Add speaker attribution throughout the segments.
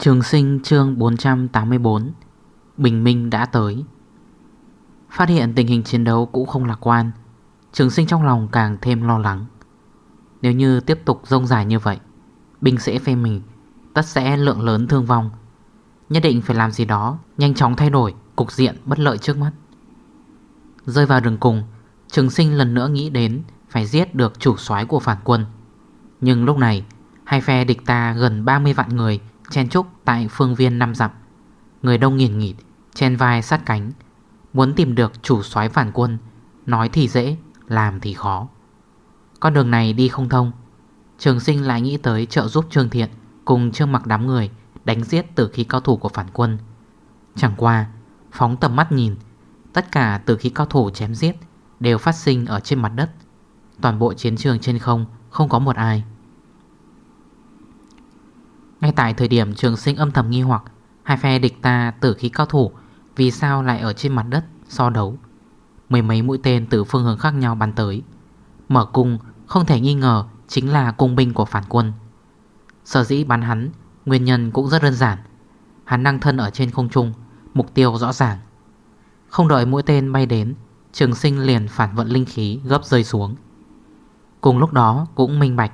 Speaker 1: Trường sinh chương 484 Bình minh đã tới. Phát hiện tình hình chiến đấu cũng không lạc quan, Trường sinh trong lòng càng thêm lo lắng. Nếu như tiếp tục rông dài như vậy, Binh sẽ phê mình Tất sẽ lượng lớn thương vong. Nhất định phải làm gì đó Nhanh chóng thay đổi cục diện bất lợi trước mắt. Rơi vào đường cùng, Trường sinh lần nữa nghĩ đến Phải giết được chủ soái của phản quân. Nhưng lúc này, Hai phe địch ta gần 30 vạn người Chen trúc tại phương viên năm dặm. Người đông nghiền nghịt, Chen vai sát cánh, Muốn tìm được chủ soái phản quân, Nói thì dễ, Làm thì khó. Con đường này đi không thông. Trường sinh lại nghĩ tới trợ giúp Trương Thiện Cùng Trương mặc đám người Đánh giết tử khí cao thủ của phản quân. Chẳng qua, Phóng tầm mắt nhìn, Tất cả tử khí cao thủ chém giết Đều phát sinh ở trên mặt đất. Toàn bộ chiến trường trên không Không có một ai ngay tại thời điểm trường sinh âm thầm nghi hoặc, Hai phe địch ta tử khí cao thủ, Vì sao lại ở trên mặt đất so đấu? Mười mấy mũi tên từ phương hướng khác nhau bắn tới. Mở cung không thể nghi ngờ Chính là cung binh của phản quân. Sở dĩ bắn hắn, Nguyên nhân cũng rất đơn giản. Hắn đang thân ở trên không trung, Mục tiêu rõ ràng. Không đợi mũi tên bay đến, Trường sinh liền phản vận linh khí gấp rơi xuống. Cùng lúc đó cũng minh bạch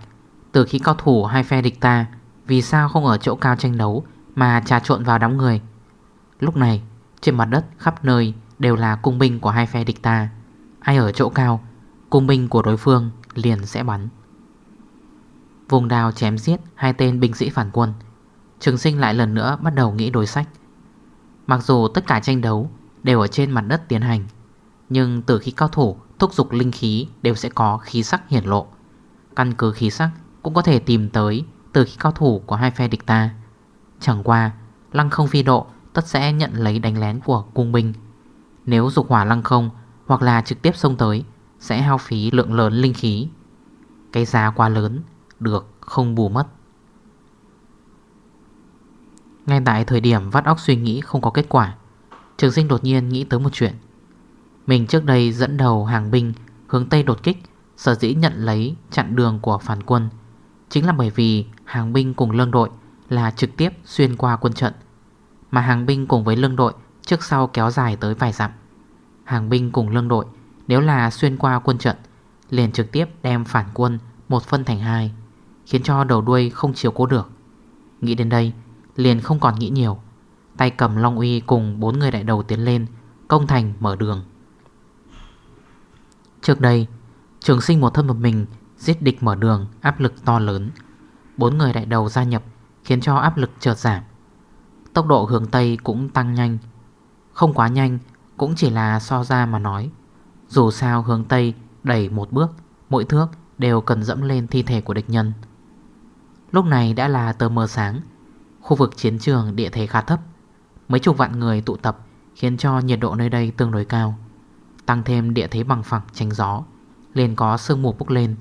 Speaker 1: Từ khí cao thủ hai phe địch ta vì sao không ở chỗ cao tranh đấu Mà trà trộn vào đám người? Lúc này, trên mặt đất khắp nơi Đều là cung binh của hai phe địch ta. Ai ở chỗ cao, Cung binh của đối phương liền sẽ bắn. Vùng đào chém giết Hai tên binh sĩ phản quân. Trường sinh lại lần nữa bắt đầu nghĩ đối sách. Mặc dù tất cả tranh đấu Đều ở trên mặt đất tiến hành, Nhưng từ khi cao thủ thúc dục linh khí Đều sẽ có khí sắc hiển lộ. Căn cứ khí sắc cũng có thể tìm tới từ khi cao thủ của hai phe địch ta. Chẳng qua, Lăng không phi độ tất sẽ nhận lấy đánh lén của cung binh. Nếu dục hỏa lăng không Hoặc là trực tiếp xông tới, Sẽ hao phí lượng lớn linh khí. Cái giá quá lớn, Được không bù mất. Ngay tại thời điểm vắt óc suy nghĩ không có kết quả, Trường sinh đột nhiên nghĩ tới một chuyện. Mình trước đây dẫn đầu hàng binh Hướng Tây đột kích, Sở dĩ nhận lấy chặn đường của phản quân, Chính là bởi vì hàng binh cùng lương đội là trực tiếp xuyên qua quân trận, Mà hàng binh cùng với lương đội trước sau kéo dài tới vài dặm. Hàng binh cùng lương đội nếu là xuyên qua quân trận, Liền trực tiếp đem phản quân một phân thành hai, Khiến cho đầu đuôi không chiều cố được. Nghĩ đến đây, Liền không còn nghĩ nhiều, Tay cầm Long Uy cùng bốn người đại đầu tiến lên, Công thành mở đường. Trước đây, Trường sinh một thân một mình Giết địch mở đường áp lực to lớn. Bốn người đại đầu gia nhập, Khiến cho áp lực chợt giảm. Tốc độ hướng Tây cũng tăng nhanh. Không quá nhanh, Cũng chỉ là so ra mà nói. Dù sao hướng Tây đẩy một bước, Mỗi thước đều cần dẫm lên thi thể của địch nhân. Lúc này đã là tờ mờ sáng. Khu vực chiến trường địa thế khá thấp. Mấy chục vạn người tụ tập Khiến cho nhiệt độ nơi đây tương đối cao. Tăng thêm địa thế bằng phẳng tránh gió, liền có sương mù bốc lên.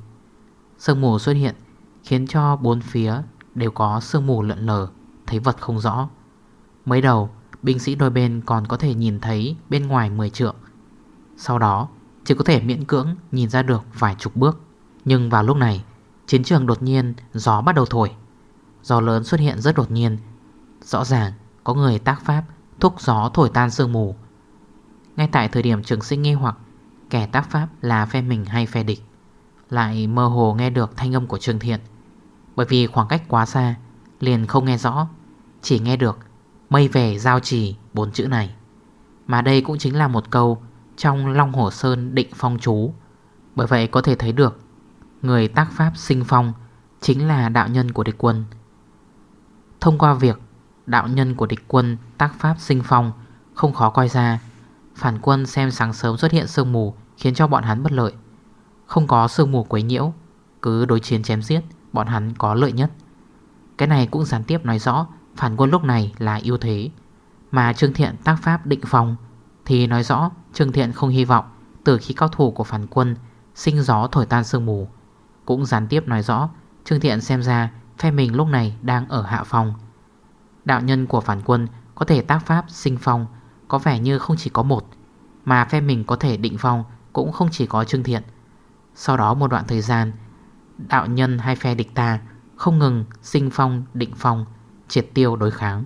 Speaker 1: Sương mù xuất hiện Khiến cho bốn phía đều có sương mù lợn lờ, Thấy vật không rõ. Mới đầu, binh sĩ đôi bên còn có thể nhìn thấy bên ngoài 10 trượng. Sau đó, chỉ có thể miễn cưỡng nhìn ra được vài chục bước. Nhưng vào lúc này, Chiến trường đột nhiên gió bắt đầu thổi. Gió lớn xuất hiện rất đột nhiên. Rõ ràng, có người tác pháp Thúc gió thổi tan sương mù. Ngay tại thời điểm trường sinh nghi hoặc, Kẻ tác pháp là phe mình hay phe địch. Lại mơ hồ nghe được thanh âm của Trương Thiện. Bởi vì khoảng cách quá xa, Liền không nghe rõ, Chỉ nghe được Mây về giao trì bốn chữ này. Mà đây cũng chính là một câu Trong Long Hổ Sơn định phong chú. Bởi vậy có thể thấy được, Người tác pháp sinh phong Chính là đạo nhân của địch quân. Thông qua việc Đạo nhân của địch quân tác pháp sinh phong Không khó coi ra, Phản quân xem sáng sớm xuất hiện sương mù Khiến cho bọn hắn bất lợi. Không có sương mù quấy nhiễu, Cứ đối chiến chém giết bọn hắn có lợi nhất. Cái này cũng gián tiếp nói rõ, Phản quân lúc này là ưu thế. Mà Trương Thiện tác pháp định phòng Thì nói rõ Trương Thiện không hy vọng Từ khi cao thủ của phản quân Sinh gió thổi tan sương mù. Cũng gián tiếp nói rõ Trương Thiện xem ra phe mình lúc này đang ở hạ phòng Đạo nhân của phản quân Có thể tác pháp sinh phong Có vẻ như không chỉ có một, Mà phe mình có thể định phong Cũng không chỉ có Trương Thiện. Sau đó một đoạn thời gian Đạo nhân hai phe địch ta Không ngừng sinh phong, định phong, Triệt tiêu đối kháng.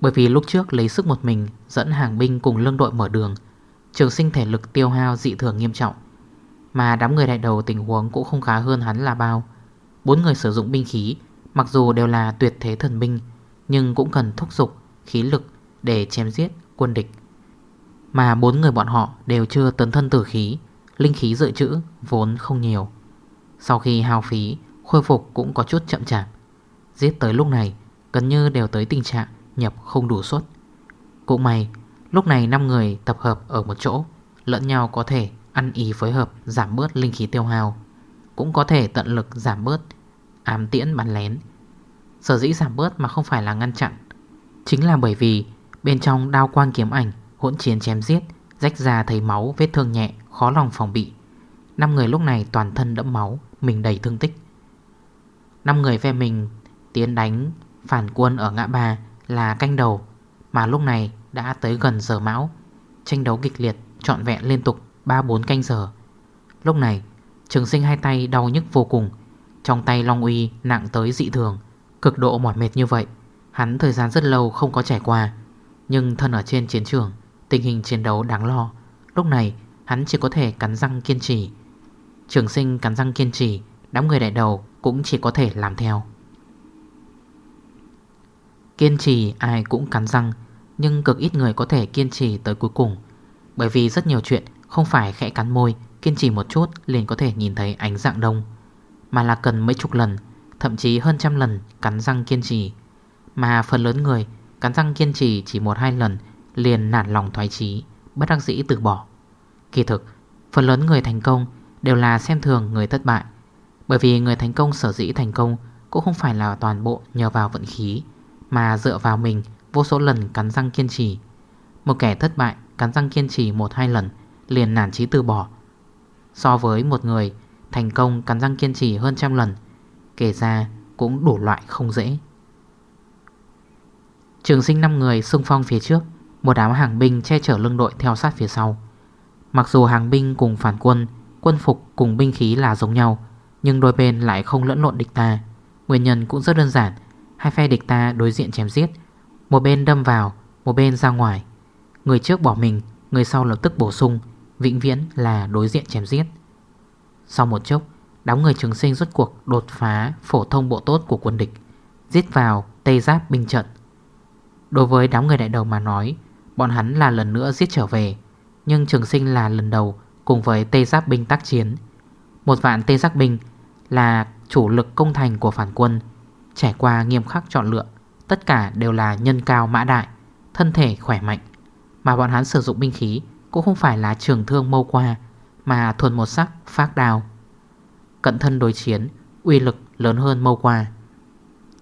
Speaker 1: Bởi vì lúc trước lấy sức một mình, Dẫn hàng binh cùng lương đội mở đường, Trường sinh thể lực tiêu hao dị thường nghiêm trọng, Mà đám người đại đầu tình huống cũng không khá hơn hắn là bao. Bốn người sử dụng binh khí, Mặc dù đều là tuyệt thế thần binh, Nhưng cũng cần thúc dục khí lực Để chém giết quân địch. Mà bốn người bọn họ đều chưa tấn thân tử khí Linh khí dự trữ vốn không nhiều. Sau khi hao phí, Khôi phục cũng có chút chậm chạp. Giết tới lúc này, Gần như đều tới tình trạng nhập không đủ suất. Cũng may, Lúc này 5 người tập hợp ở một chỗ, Lẫn nhau có thể ăn ý phối hợp Giảm bớt linh khí tiêu hao, Cũng có thể tận lực giảm bớt, Ám tiễn bắn lén. Sở dĩ giảm bớt mà không phải là ngăn chặn, Chính là bởi vì Bên trong đao quang kiếm ảnh Hỗn chiến chém giết Rách ra thấy máu, vết thương nhẹ, Khó lòng phòng bị. 5 người lúc này toàn thân đẫm máu, Mình đầy thương tích. 5 người phe mình tiến đánh Phản quân ở ngã ba là canh đầu, Mà lúc này đã tới gần giờ mão. Tranh đấu kịch liệt, trọn vẹn liên tục 3-4 canh giờ. Lúc này, trường sinh hai tay đau nhức vô cùng, Trong tay Long Uy nặng tới dị thường, Cực độ mỏi mệt như vậy. Hắn thời gian rất lâu không có trải qua, Nhưng thân ở trên chiến trường Tình hình chiến đấu đáng lo. Lúc này, hắn chỉ có thể cắn răng kiên trì. Trường sinh cắn răng kiên trì, Đám người đại đầu cũng chỉ có thể làm theo. Kiên trì ai cũng cắn răng, Nhưng cực ít người có thể kiên trì tới cuối cùng. Bởi vì rất nhiều chuyện Không phải khẽ cắn môi, Kiên trì một chút liền có thể nhìn thấy ánh dạng đông. Mà là cần mấy chục lần, Thậm chí hơn trăm lần cắn răng kiên trì. Mà phần lớn người Cắn răng kiên trì chỉ một hai lần Liền nản lòng thoái chí, Bất đắc dĩ từ bỏ. Kỳ thực, Phần lớn người thành công Đều là xem thường người thất bại, Bởi vì người thành công sở dĩ thành công Cũng không phải là toàn bộ nhờ vào vận khí, Mà dựa vào mình Vô số lần cắn răng kiên trì. Một kẻ thất bại cắn răng kiên trì một hai lần, Liền nản chí từ bỏ. So với một người Thành công cắn răng kiên trì hơn trăm lần, Kể ra cũng đủ loại không dễ. Trường sinh 5 người xung phong phía trước. Một đám hàng binh che chở lưng đội theo sát phía sau. Mặc dù hàng binh cùng phản quân Quân phục cùng binh khí là giống nhau, Nhưng đôi bên lại không lẫn lộn địch ta. Nguyên nhân cũng rất đơn giản, Hai phe địch ta đối diện chém giết, Một bên đâm vào, Một bên ra ngoài. Người trước bỏ mình, Người sau lập tức bổ sung, Vĩnh viễn là đối diện chém giết. Sau một chốc, Đám người trường sinh rốt cuộc đột phá Phổ thông bộ tốt của quân địch, Giết vào Tây Giáp binh trận. Đối với đám người đại đầu mà nói Bọn hắn là lần nữa giết trở về, Nhưng trường sinh là lần đầu Cùng với tê Giáp binh tác chiến. Một vạn tê Giáp binh Là chủ lực công thành của phản quân, Trải qua nghiêm khắc chọn lựa, Tất cả đều là nhân cao mã đại, Thân thể khỏe mạnh. Mà bọn hắn sử dụng binh khí Cũng không phải là trường thương mâu qua, Mà thuần một sắc phát đào Cận thân đối chiến, Uy lực lớn hơn mâu qua.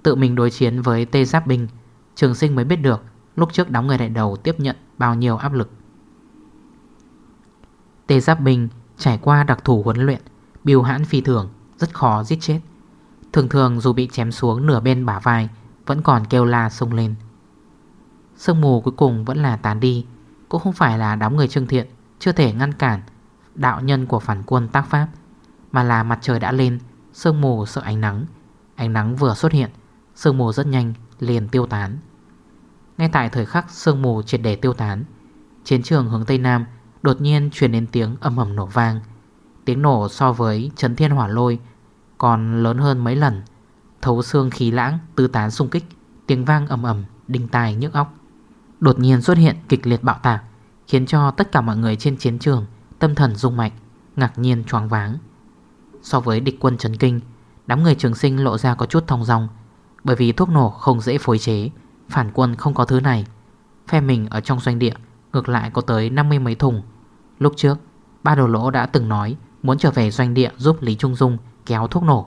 Speaker 1: Tự mình đối chiến với tê Giáp binh, Trường sinh mới biết được Lúc trước đóng người đại đầu tiếp nhận bao nhiêu áp lực. Tê Giáp bình trải qua đặc thủ huấn luyện, Biêu hãn phi thường Rất khó giết chết. Thường thường dù bị chém xuống nửa bên bả vai, Vẫn còn kêu la sung lên. Sương mù cuối cùng vẫn là tán đi, Cũng không phải là đám người trương thiện Chưa thể ngăn cản Đạo nhân của phản quân tác pháp, Mà là mặt trời đã lên, Sương mù sợ ánh nắng. Ánh nắng vừa xuất hiện, Sương mù rất nhanh liền tiêu tán. Ngay tại thời khắc sương mù triệt để tiêu tán, Chiến trường hướng Tây Nam Đột nhiên truyền đến tiếng âm ầm nổ vang. Tiếng nổ so với chấn thiên hỏa lôi Còn lớn hơn mấy lần, Thấu xương khí lãng tư tán xung kích, Tiếng vang ầm ầm, đinh tai nhức óc. Đột nhiên xuất hiện kịch liệt bạo tạc, Khiến cho tất cả mọi người trên chiến trường Tâm thần rung mạch Ngạc nhiên choáng váng. So với địch quân chấn kinh, Đám người trường sinh lộ ra có chút thong dong, Bởi vì thuốc nổ không dễ phối chế. Phản quân không có thứ này. Phe mình ở trong doanh địa, Ngược lại có tới 50 mấy thùng. Lúc trước, Ba đồ lỗ đã từng nói Muốn trở về doanh địa giúp Lý Trung Dung kéo thuốc nổ.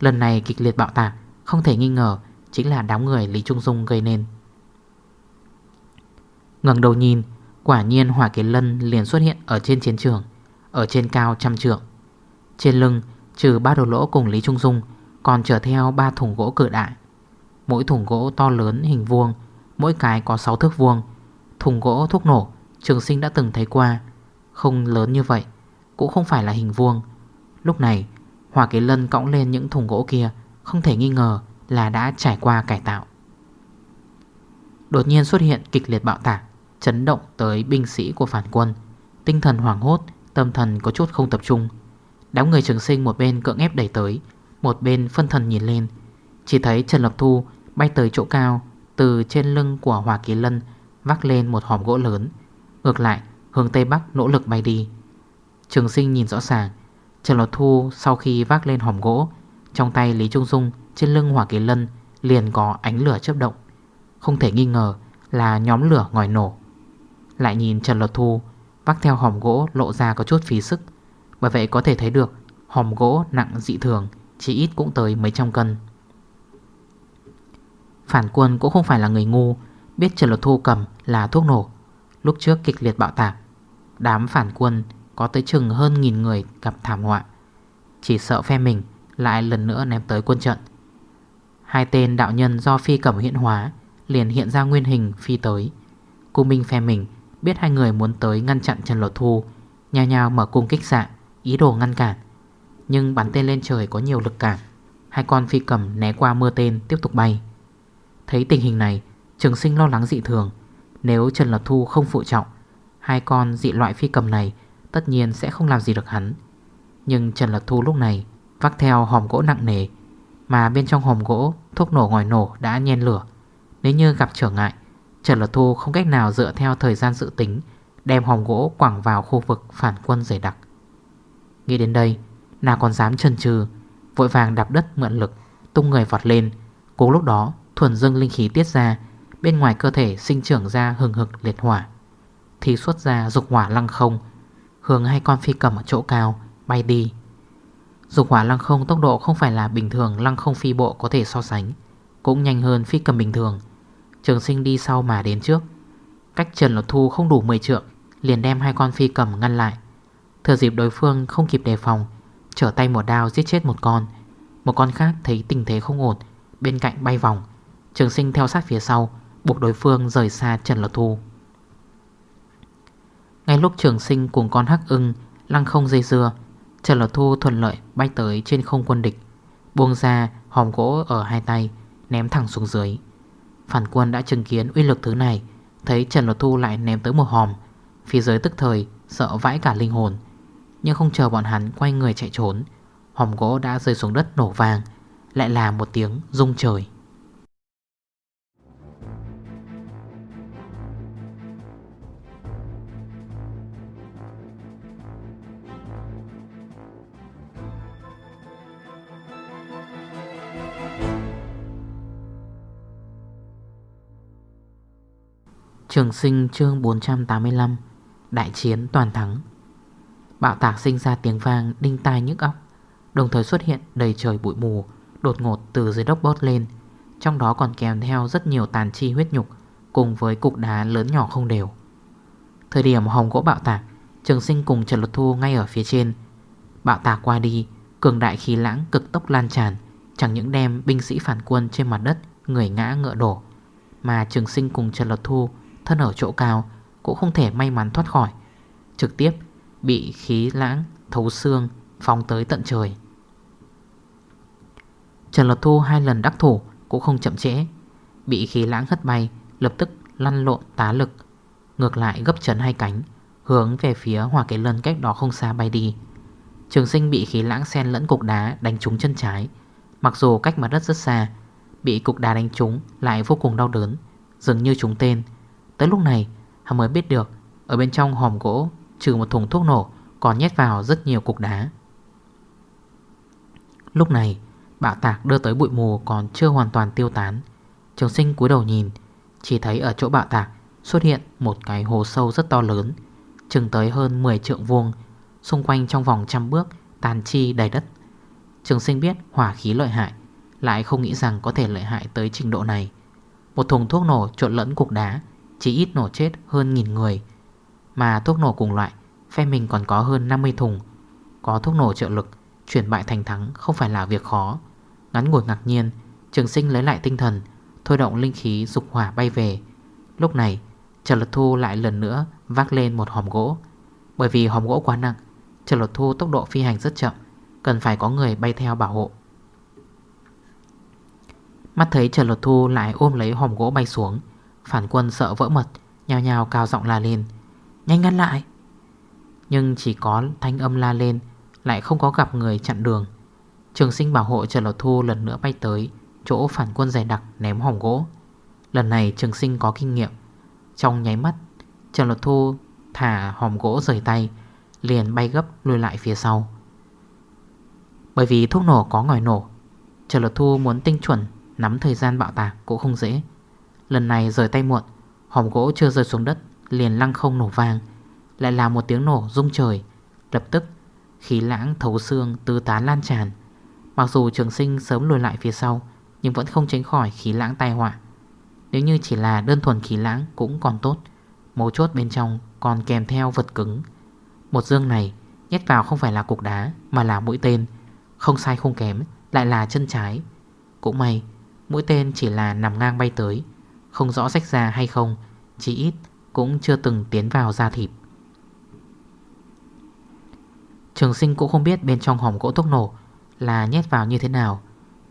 Speaker 1: Lần này kịch liệt bạo tạc, Không thể nghi ngờ Chính là đám người Lý Trung Dung gây nên. Ngẩng đầu nhìn, Quả nhiên hỏa kế lân liền xuất hiện Ở trên chiến trường, Ở trên cao trăm trượng. Trên lưng, trừ ba đồ lỗ cùng Lý Trung Dung, Còn chở theo ba thùng gỗ cự đại. Mỗi thùng gỗ to lớn hình vuông, Mỗi cái có 6 thước vuông. Thùng gỗ thuốc nổ, Trường sinh đã từng thấy qua. Không lớn như vậy, Cũng không phải là hình vuông. Lúc này, Hòa kế lân cõng lên những thùng gỗ kia, Không thể nghi ngờ là đã trải qua cải tạo. Đột nhiên xuất hiện kịch liệt bạo tạc, Chấn động tới binh sĩ của phản quân. Tinh thần hoảng hốt, Tâm thần có chút không tập trung. Đám người trường sinh một bên cưỡng ép đẩy tới, Một bên phân thần nhìn lên. Chỉ thấy Trần Lập Thu bay tới chỗ cao, Từ trên lưng của Hòa Kỳ Lân Vác lên một hòm gỗ lớn. Ngược lại, hướng Tây Bắc nỗ lực bay đi. Trường sinh nhìn rõ ràng, Trần lột Thu sau khi vác lên hòm gỗ, Trong tay Lý Trung Dung Trên lưng Hỏa Kỳ Lân liền có ánh lửa chấp động. Không thể nghi ngờ là nhóm lửa ngòi nổ. Lại nhìn Trần lột Thu Vác theo hòm gỗ lộ ra có chút phí sức, Bởi vậy có thể thấy được Hòm gỗ nặng dị thường, Chỉ ít cũng tới mấy trăm cân. Phản quân cũng không phải là người ngu, Biết Trần Lột Thu cầm là thuốc nổ. Lúc trước kịch liệt bạo tạc, Đám phản quân có tới chừng hơn nghìn người gặp thảm họa. Chỉ sợ phe mình lại lần nữa ném tới quân trận. Hai tên đạo nhân do phi cầm hiện hóa Liền hiện ra nguyên hình phi tới. Cung minh phe mình biết hai người muốn tới ngăn chặn Trần Lột Thu Nhào nhào mở cung kích xạ, Ý đồ ngăn cản. Nhưng bắn tên lên trời có nhiều lực cản. Hai con phi cầm né qua mưa tên tiếp tục bay. Thấy tình hình này Trường sinh lo lắng dị thường. Nếu Trần Lập Thu không phụ trọng Hai con dị loại phi cầm này Tất nhiên sẽ không làm gì được hắn. Nhưng Trần Lập Thu lúc này Vác theo hòm gỗ nặng nề Mà bên trong hòm gỗ thuốc nổ ngòi nổ đã nhen lửa. Nếu như gặp trở ngại Trần Lập Thu không cách nào dựa theo thời gian dự tính Đem hòm gỗ quẳng vào khu vực phản quân dày đặc. Nghĩ đến đây Nào còn dám chần chừ, Vội vàng đạp đất mượn lực Tung người vọt lên. Cùng lúc đó thuần dưng linh khí tiết ra, Bên ngoài cơ thể sinh trưởng ra hừng hực liệt hỏa. Thì xuất ra dục hỏa lăng không, Hướng hai con phi cầm ở chỗ cao, Bay đi. Dục hỏa lăng không tốc độ không phải là bình thường, Lăng không phi bộ có thể so sánh, Cũng nhanh hơn phi cầm bình thường. Trường sinh đi sau mà đến trước. Cách Trần Lột Thu không đủ 10 trượng, Liền đem hai con phi cầm ngăn lại. Thừa dịp đối phương không kịp đề phòng, Trở tay một đao giết chết một con. Một con khác thấy tình thế không ổn, Bên cạnh bay vòng. Trường sinh theo sát phía sau, Buộc đối phương rời xa Trần Lột Thu. Ngay lúc trường sinh cùng con hắc ưng Lăng không dây dưa, Trần Lột Thu thuận lợi bay tới trên không quân địch, Buông ra hòm gỗ ở hai tay, Ném thẳng xuống dưới. Phản quân đã chứng kiến uy lực thứ này, Thấy Trần Lột Thu lại ném tới một hòm. Phía dưới tức thời, sợ vãi cả linh hồn, Nhưng không chờ bọn hắn quay người chạy trốn, Hòm gỗ đã rơi xuống đất nổ vàng Lại là một tiếng rung trời. Trường sinh chương 485 Đại chiến toàn thắng. Bạo tạc sinh ra tiếng vang, đinh tai nhức óc. Đồng thời xuất hiện đầy trời bụi mù, Đột ngột từ dưới đốc bốt lên. Trong đó còn kèm theo rất nhiều tàn chi huyết nhục, Cùng với cục đá lớn nhỏ không đều. Thời điểm hồng gỗ bạo tạc, Trường sinh cùng Trần Luật Thu ngay ở phía trên. Bạo tạc qua đi, Cường đại khí lãng cực tốc lan tràn, Chẳng những đem binh sĩ phản quân trên mặt đất Người ngã ngựa đổ, Mà trường sinh cùng Trần Luật Thu Thân ở chỗ cao Cũng không thể may mắn thoát khỏi. Trực tiếp bị khí lãng, thấu xương, Phóng tới tận trời. Trần Lật Thu hai lần đắc thủ Cũng không chậm trễ. Bị khí lãng hất bay, Lập tức lăn lộn tá lực, Ngược lại gấp chấn hai cánh, Hướng về phía hòa kế lân cách đó không xa bay đi. Trường sinh bị khí lãng sen lẫn cục đá đánh trúng chân trái. Mặc dù cách mặt đất rất xa, Bị cục đá đánh trúng lại vô cùng đau đớn, Dường như trúng tên. Tới lúc này, hắn mới biết được, Ở bên trong hòm gỗ, Trừ một thùng thuốc nổ, Còn nhét vào rất nhiều cục đá. Lúc này, Bạo tạc đưa tới bụi mù còn chưa hoàn toàn tiêu tán. Trường sinh cúi đầu nhìn, Chỉ thấy ở chỗ bạo tạc Xuất hiện một cái hồ sâu rất to lớn, Chừng tới hơn 10 trượng vuông, Xung quanh trong vòng trăm bước Tàn chi đầy đất. Trường sinh biết hỏa khí lợi hại, Lại không nghĩ rằng có thể lợi hại tới trình độ này. Một thùng thuốc nổ trộn lẫn cục đá chỉ ít nổ chết hơn nghìn người. Mà thuốc nổ cùng loại, Phe mình còn có hơn 50 thùng. Có thuốc nổ trợ lực, Chuyển bại thành thắng không phải là việc khó. Ngắn ngồi ngạc nhiên, Trường sinh lấy lại tinh thần, Thôi động linh khí dục hỏa bay về. Lúc này, Trần Lật Thu lại lần nữa vác lên một hòm gỗ. Bởi vì hòm gỗ quá nặng, Trần Lật Thu tốc độ phi hành rất chậm, Cần phải có người bay theo bảo hộ. Mắt thấy Trần Lật Thu lại ôm lấy hòm gỗ bay xuống Phản quân sợ vỡ mật Nhào nhào cao giọng la lên. Nhanh ngăn lại. Nhưng chỉ có thanh âm la lên, Lại không có gặp người chặn đường. Trường sinh bảo hộ Trần Lột Thu lần nữa bay tới, Chỗ phản quân dày đặc ném hỏng gỗ. Lần này trường sinh có kinh nghiệm. Trong nháy mắt, Trần Lột Thu thả hòm gỗ rời tay, Liền bay gấp lùi lại phía sau. Bởi vì thuốc nổ có ngòi nổ, Trần Lột Thu muốn tinh chuẩn Nắm thời gian bạo tạc cũng không dễ. Lần này rời tay muộn, Hòm gỗ chưa rơi xuống đất, Liền lăng không nổ vàng Lại là một tiếng nổ rung trời. Lập tức, khí lãng thấu xương tứ tán lan tràn. Mặc dù trường sinh sớm lùi lại phía sau, Nhưng vẫn không tránh khỏi khí lãng tai họa. Nếu như chỉ là đơn thuần khí lãng cũng còn tốt, Mấu chốt bên trong còn kèm theo vật cứng. Một dương này nhét vào không phải là cục đá, Mà là mũi tên. Không sai không kém, lại là chân trái. Cũng may, mũi tên chỉ là nằm ngang bay tới. Không rõ rách ra hay không Chỉ ít cũng chưa từng tiến vào da thịt. Trường sinh cũng không biết bên trong hòm gỗ thuốc nổ Là nhét vào như thế nào.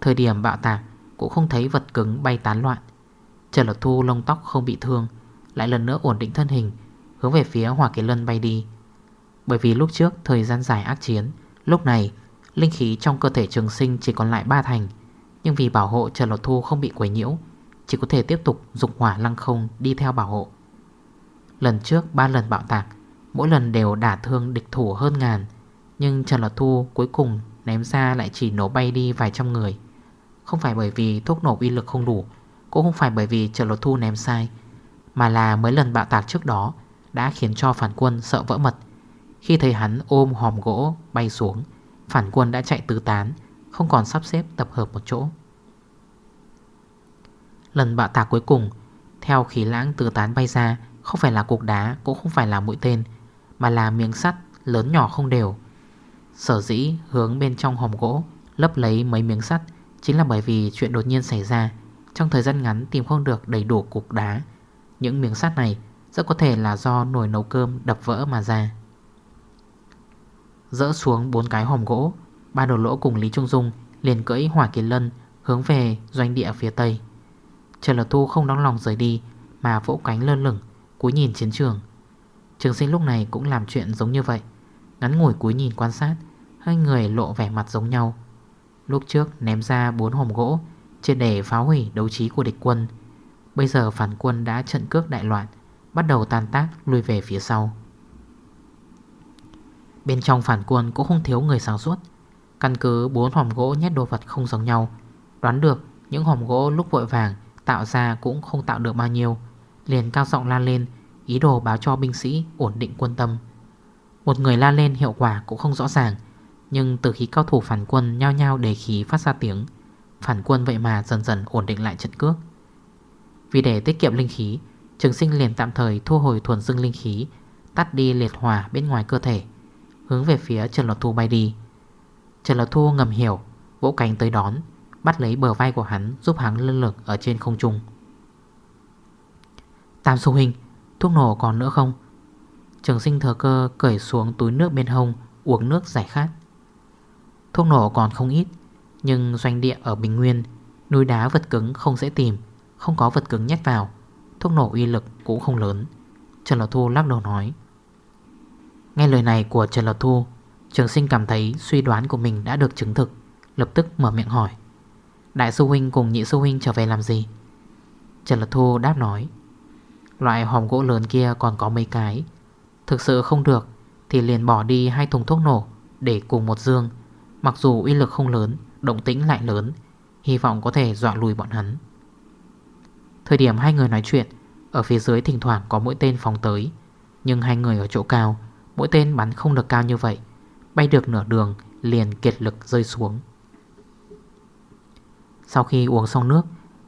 Speaker 1: Thời điểm bạo tạc Cũng không thấy vật cứng bay tán loạn. Trần Lực Thu lông tóc không bị thương, Lại lần nữa ổn định thân hình, Hướng về phía Hỏa Kỳ Lân bay đi. Bởi vì lúc trước thời gian dài ác chiến, Lúc này Linh khí trong cơ thể trường sinh chỉ còn lại 3 thành, Nhưng vì bảo hộ Trần Lột Thu không bị quấy nhiễu chỉ có thể tiếp tục dục hỏa lăng không đi theo bảo hộ. Lần trước 3 lần bạo tạc, Mỗi lần đều đả thương địch thủ hơn ngàn, Nhưng Trần Lọt Thu cuối cùng ném ra lại chỉ nổ bay đi vài trăm người. Không phải bởi vì thuốc nổ uy lực không đủ, Cũng không phải bởi vì Trần Lọt Thu ném sai, Mà là mấy lần bạo tạc trước đó Đã khiến cho phản quân sợ vỡ mật. Khi thấy hắn ôm hòm gỗ bay xuống, Phản quân đã chạy tứ tán, Không còn sắp xếp tập hợp một chỗ. Lần bạo tạc cuối cùng. Theo khí lãng từ tán bay ra, Không phải là cục đá, Cũng không phải là mũi tên, Mà là miếng sắt lớn nhỏ không đều. Sở dĩ hướng bên trong hòm gỗ, Lấp lấy mấy miếng sắt, Chính là bởi vì chuyện đột nhiên xảy ra. Trong thời gian ngắn tìm không được đầy đủ cục đá. Những miếng sắt này Rất có thể là do nồi nấu cơm đập vỡ mà ra. Dỡ xuống bốn cái hòm gỗ, Ba đồ lỗ cùng Lý Trung Dung liền cưỡi hỏa kỳ lân Hướng về doanh địa phía tây. Trần Lật Thu không đóng lòng rời đi, Mà vỗ cánh lơ lửng, Cúi nhìn chiến trường. Trường sinh lúc này cũng làm chuyện giống như vậy. Ngắn ngồi cúi nhìn quan sát, Hai người lộ vẻ mặt giống nhau. Lúc trước ném ra bốn hòm gỗ Trên để phá hủy đấu trí của địch quân. Bây giờ phản quân đã trận cước đại loạn, Bắt đầu tan tác lui về phía sau. Bên trong phản quân cũng không thiếu người sáng suốt. Căn cứ bốn hòm gỗ nhét đồ vật không giống nhau, Đoán được những hòm gỗ lúc vội vàng Tạo ra cũng không tạo được bao nhiêu. Liền cao giọng la lên, Ý đồ báo cho binh sĩ ổn định quân tâm. Một người la lên hiệu quả cũng không rõ ràng, Nhưng từ khi cao thủ phản quân Nhao nhao để khí phát ra tiếng, Phản quân vậy mà dần dần ổn định lại trận cước. Vì để tiết kiệm linh khí, Trường sinh liền tạm thời thu hồi thuần dương linh khí, Tắt đi liệt hỏa bên ngoài cơ thể, Hướng về phía Trần Lột Thu bay đi. Trần Lột Thu ngầm hiểu, Vỗ cánh tới đón. Bắt lấy bờ vai của hắn, giúp hắn lân lực ở trên không trung. Tam sư hình Thuốc nổ còn nữa không? Trường sinh thờ cơ cởi xuống túi nước bên hông, Uống nước giải khát. Thuốc nổ còn không ít, Nhưng doanh địa ở Bình Nguyên, Núi đá vật cứng không dễ tìm, Không có vật cứng nhét vào. Thuốc nổ uy lực cũng không lớn. Trần Lột Thu lắc đầu nói. Nghe lời này của Trần Lật Thu, Trường sinh cảm thấy suy đoán của mình đã được chứng thực, Lập tức mở miệng hỏi. Đại sư huynh cùng nhị sư huynh trở về làm gì? Trần Lật Thu đáp nói, Loại hòm gỗ lớn kia còn có mấy cái. Thực sự không được, Thì liền bỏ đi hai thùng thuốc nổ Để cùng một dương. Mặc dù uy lực không lớn, Động tĩnh lại lớn, Hy vọng có thể dọa lùi bọn hắn. Thời điểm hai người nói chuyện, Ở phía dưới thỉnh thoảng có mũi tên phóng tới. Nhưng hai người ở chỗ cao Mỗi tên bắn không được cao như vậy. Bay được nửa đường, liền kiệt lực rơi xuống. Sau khi uống xong nước,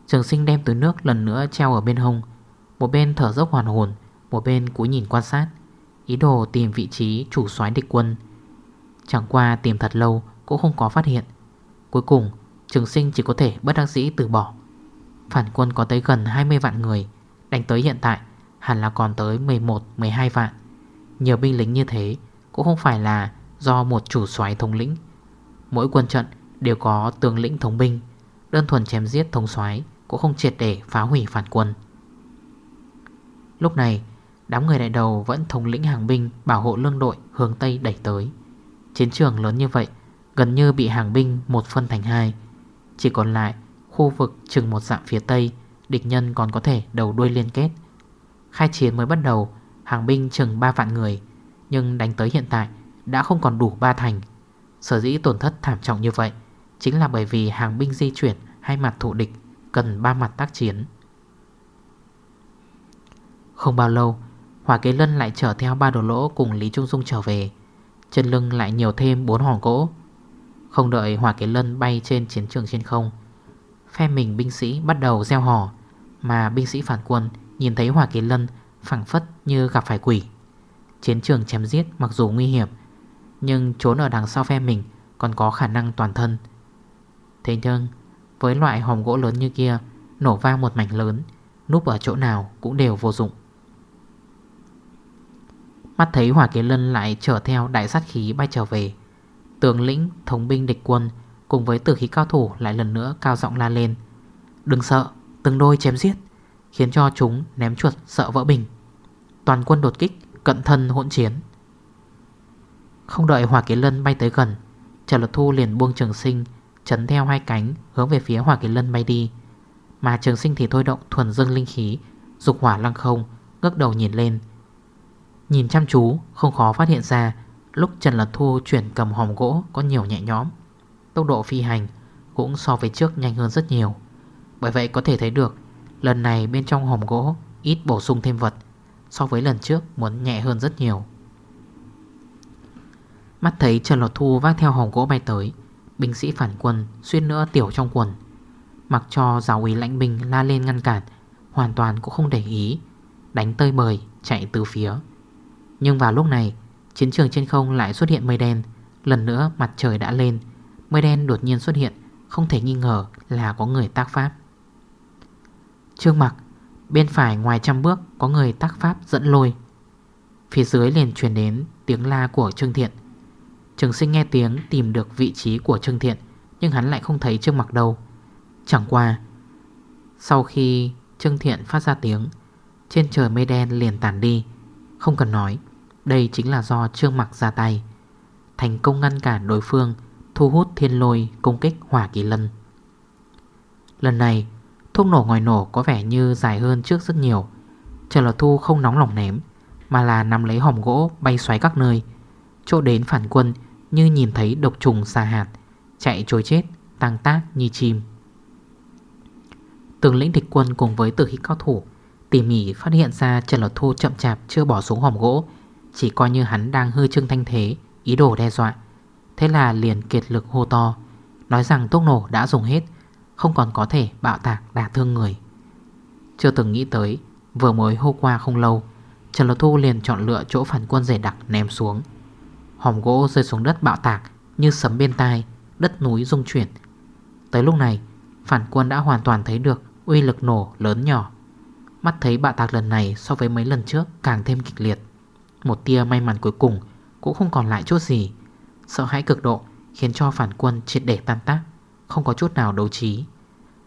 Speaker 1: Trường sinh đem túi nước lần nữa treo ở bên hông. Một bên thở dốc hoàn hồn, Một bên cúi nhìn quan sát. Ý đồ tìm vị trí chủ soái địch quân. Chẳng qua tìm thật lâu Cũng không có phát hiện. Cuối cùng, trường sinh chỉ có thể bất đắc dĩ từ bỏ. Phản quân có tới gần 20 vạn người, Đánh tới hiện tại Hẳn là còn tới 11-12 vạn. Nhiều binh lính như thế Cũng không phải là do một chủ soái thống lĩnh. Mỗi quân trận đều có tướng lĩnh thống binh Đơn thuần chém giết thống soái Cũng không triệt để phá hủy phản quân. Lúc này, Đám người đại đầu vẫn thống lĩnh hàng binh Bảo hộ lương đội hướng Tây đẩy tới. Chiến trường lớn như vậy, Gần như bị hàng binh một phân thành hai. Chỉ còn lại khu vực chừng một dạng phía Tây, Địch nhân còn có thể đầu đuôi liên kết. Khai chiến mới bắt đầu, Hàng binh chừng 3 vạn người, Nhưng đánh tới hiện tại Đã không còn đủ ba thành. Sở dĩ tổn thất thảm trọng như vậy Chính là bởi vì hàng binh di chuyển Hai mặt thủ địch Cần ba mặt tác chiến. Không bao lâu, Hỏa kế lân lại chở theo ba đồ lỗ Cùng Lý Trung Dung trở về. Chân lưng lại nhiều thêm bốn hòn gỗ. Không đợi hỏa kế lân bay trên chiến trường trên không, Phe mình binh sĩ bắt đầu gieo hò, Mà binh sĩ phản quân Nhìn thấy hỏa kế lân phẳng phất như gặp phải quỷ. Chiến trường chém giết mặc dù nguy hiểm, Nhưng trốn ở đằng sau phe mình Còn có khả năng toàn thân. Thế nhưng, với loại hòm gỗ lớn như kia, Nổ vang một mảnh lớn, Núp ở chỗ nào cũng đều vô dụng. Mắt thấy hỏa kế lân lại trở theo đại sát khí bay trở về, Tướng lĩnh, thống binh, địch quân Cùng với tử khí cao thủ lại lần nữa cao giọng la lên. Đừng sợ, Từng đôi chém giết, Khiến cho chúng ném chuột sợ vỡ bình. Toàn quân đột kích, Cận thân hỗn chiến. Không đợi hỏa kế lân bay tới gần, Trần Lật Thu liền buông trường sinh Chấn theo hai cánh, hướng về phía hỏa kỳ lân bay đi. Mà trường sinh thì thôi động thuần dương linh khí, Dục hỏa lăng không, Ngước đầu nhìn lên. Nhìn chăm chú, không khó phát hiện ra, Lúc Trần Lật Thu chuyển cầm hòm gỗ Có nhiều nhẹ nhóm Tốc độ phi hành cũng so với trước nhanh hơn rất nhiều. Bởi vậy có thể thấy được, Lần này bên trong hòm gỗ Ít bổ sung thêm vật, So với lần trước muốn nhẹ hơn rất nhiều. Mắt thấy Trần Lột Thu vác theo hòm gỗ bay tới Binh sĩ phản quân xuyên nữa tiểu trong quần. Mặc cho giáo úy lãnh binh la lên ngăn cản, Hoàn toàn cũng không để ý, Đánh tơi bời, chạy từ phía. Nhưng vào lúc này, Chiến trường trên không lại xuất hiện mây đen. Lần nữa mặt trời đã lên, Mây đen đột nhiên xuất hiện, Không thể nghi ngờ là có người tác pháp. Trương mặc, Bên phải ngoài trăm bước Có người tác pháp dẫn lôi. Phía dưới liền truyền đến tiếng la của Trương Thiện. Trường sinh nghe tiếng tìm được vị trí của Trương Thiện, Nhưng hắn lại không thấy Trương mặc đâu. Chẳng qua, Sau khi Trương Thiện phát ra tiếng, Trên trời mây đen liền tàn đi. Không cần nói, Đây chính là do Trương mặc ra tay. Thành công ngăn cản đối phương, Thu hút thiên lôi, công kích hỏa kỳ lân. Lần này, Thuốc nổ ngoài nổ có vẻ như dài hơn trước rất nhiều. Trần Lò Thu không nóng lòng ném, Mà là nằm lấy hòm gỗ, bay xoáy các nơi. Chỗ đến phản quân như nhìn thấy độc trùng xa hạt, Chạy trôi chết Tăng tác như chim. Tướng lĩnh địch quân cùng với tử khí cao thủ Tỉ mỉ phát hiện ra Trần Lột Thu chậm chạp chưa bỏ xuống hòm gỗ, Chỉ coi như hắn đang hư trưng thanh thế, Ý đồ đe dọa. Thế là liền kiệt lực hô to, Nói rằng thuốc nổ đã dùng hết, Không còn có thể bạo tạc đả thương người. Chưa từng nghĩ tới, Vừa mới hô qua không lâu, Trần Lột Thu liền chọn lựa chỗ phản quân dày đặc ném xuống. Hòm gỗ rơi xuống đất bạo tạc Như sấm bên tai, Đất núi rung chuyển. Tới lúc này, Phản quân đã hoàn toàn thấy được Uy lực nổ lớn nhỏ. Mắt thấy bạo tạc lần này so với mấy lần trước Càng thêm kịch liệt. Một tia may mắn cuối cùng Cũng không còn lại chút gì. Sợ hãi cực độ khiến cho phản quân triệt để tan tác, Không có chút nào đấu trí.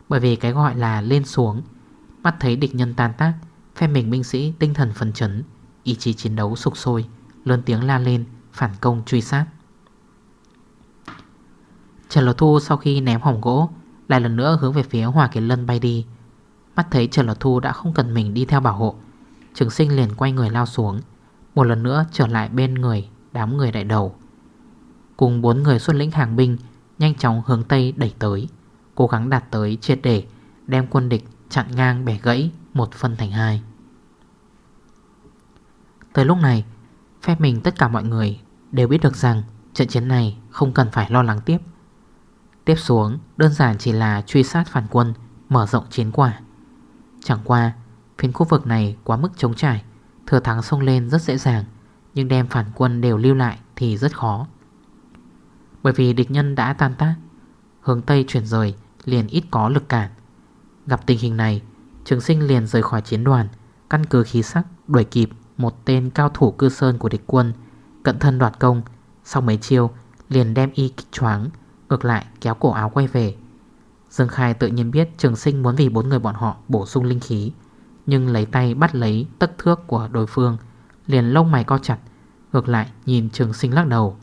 Speaker 1: Bởi vì cái gọi là lên xuống, Mắt thấy địch nhân tan tác, Phe mình binh sĩ tinh thần phấn chấn, Ý chí chiến đấu sục sôi, Lớn tiếng la lên phản công truy sát. Trần Lột Thu sau khi ném hỏng gỗ, Lại lần nữa hướng về phía Hòa Kiệt Lân bay đi. Mắt thấy Trần Lột Thu đã không cần mình đi theo bảo hộ, Trường sinh liền quay người lao xuống, Một lần nữa trở lại bên người Đám người đại đầu. Cùng bốn người xuất lĩnh hàng binh Nhanh chóng hướng Tây đẩy tới, Cố gắng đạt tới triệt để Đem quân địch chặn ngang bẻ gãy Một phân thành hai. Tới lúc này Phép mình tất cả mọi người đều biết được rằng Trận chiến này không cần phải lo lắng tiếp. Tiếp xuống, đơn giản chỉ là truy sát phản quân, Mở rộng chiến quả. Chẳng qua phiên khu vực này quá mức trống trải, Thừa thắng xông lên rất dễ dàng, Nhưng đem phản quân đều lưu lại thì rất khó. Bởi vì địch nhân đã tan tác, Hướng Tây chuyển rời liền ít có lực cản. Gặp tình hình này, Trường sinh liền rời khỏi chiến đoàn, Căn cứ khí sắc đuổi kịp. Một tên cao thủ cư sơn của địch quân, Cận thân đoạt công. Sau mấy chiêu, liền đem y kích choáng, Ngược lại kéo cổ áo quay về. Dương Khai tự nhiên biết trường sinh muốn vì bốn người bọn họ bổ sung linh khí, Nhưng lấy tay bắt lấy tất thước của đối phương, Liền lông mày co chặt, Ngược lại nhìn trường sinh lắc đầu.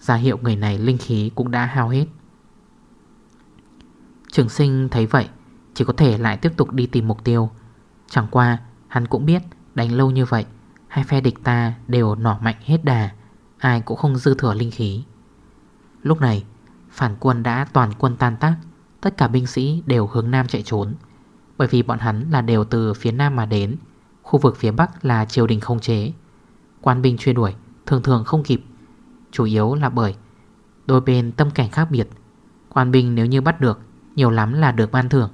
Speaker 1: Ra hiệu người này linh khí cũng đã hao hết. Trường sinh thấy vậy, Chỉ có thể lại tiếp tục đi tìm mục tiêu. Chẳng qua, hắn cũng biết Đánh lâu như vậy Hai phe địch ta đều nỏ mạnh hết đà, Ai cũng không dư thừa linh khí. Lúc này, Phản quân đã toàn quân tan tác, Tất cả binh sĩ đều hướng nam chạy trốn. Bởi vì bọn hắn là đều từ phía nam mà đến, Khu vực phía bắc là triều đình không chế. Quan binh truy đuổi Thường thường không kịp, Chủ yếu là bởi Đôi bên tâm cảnh khác biệt. Quan binh nếu như bắt được, Nhiều lắm là được ban thưởng.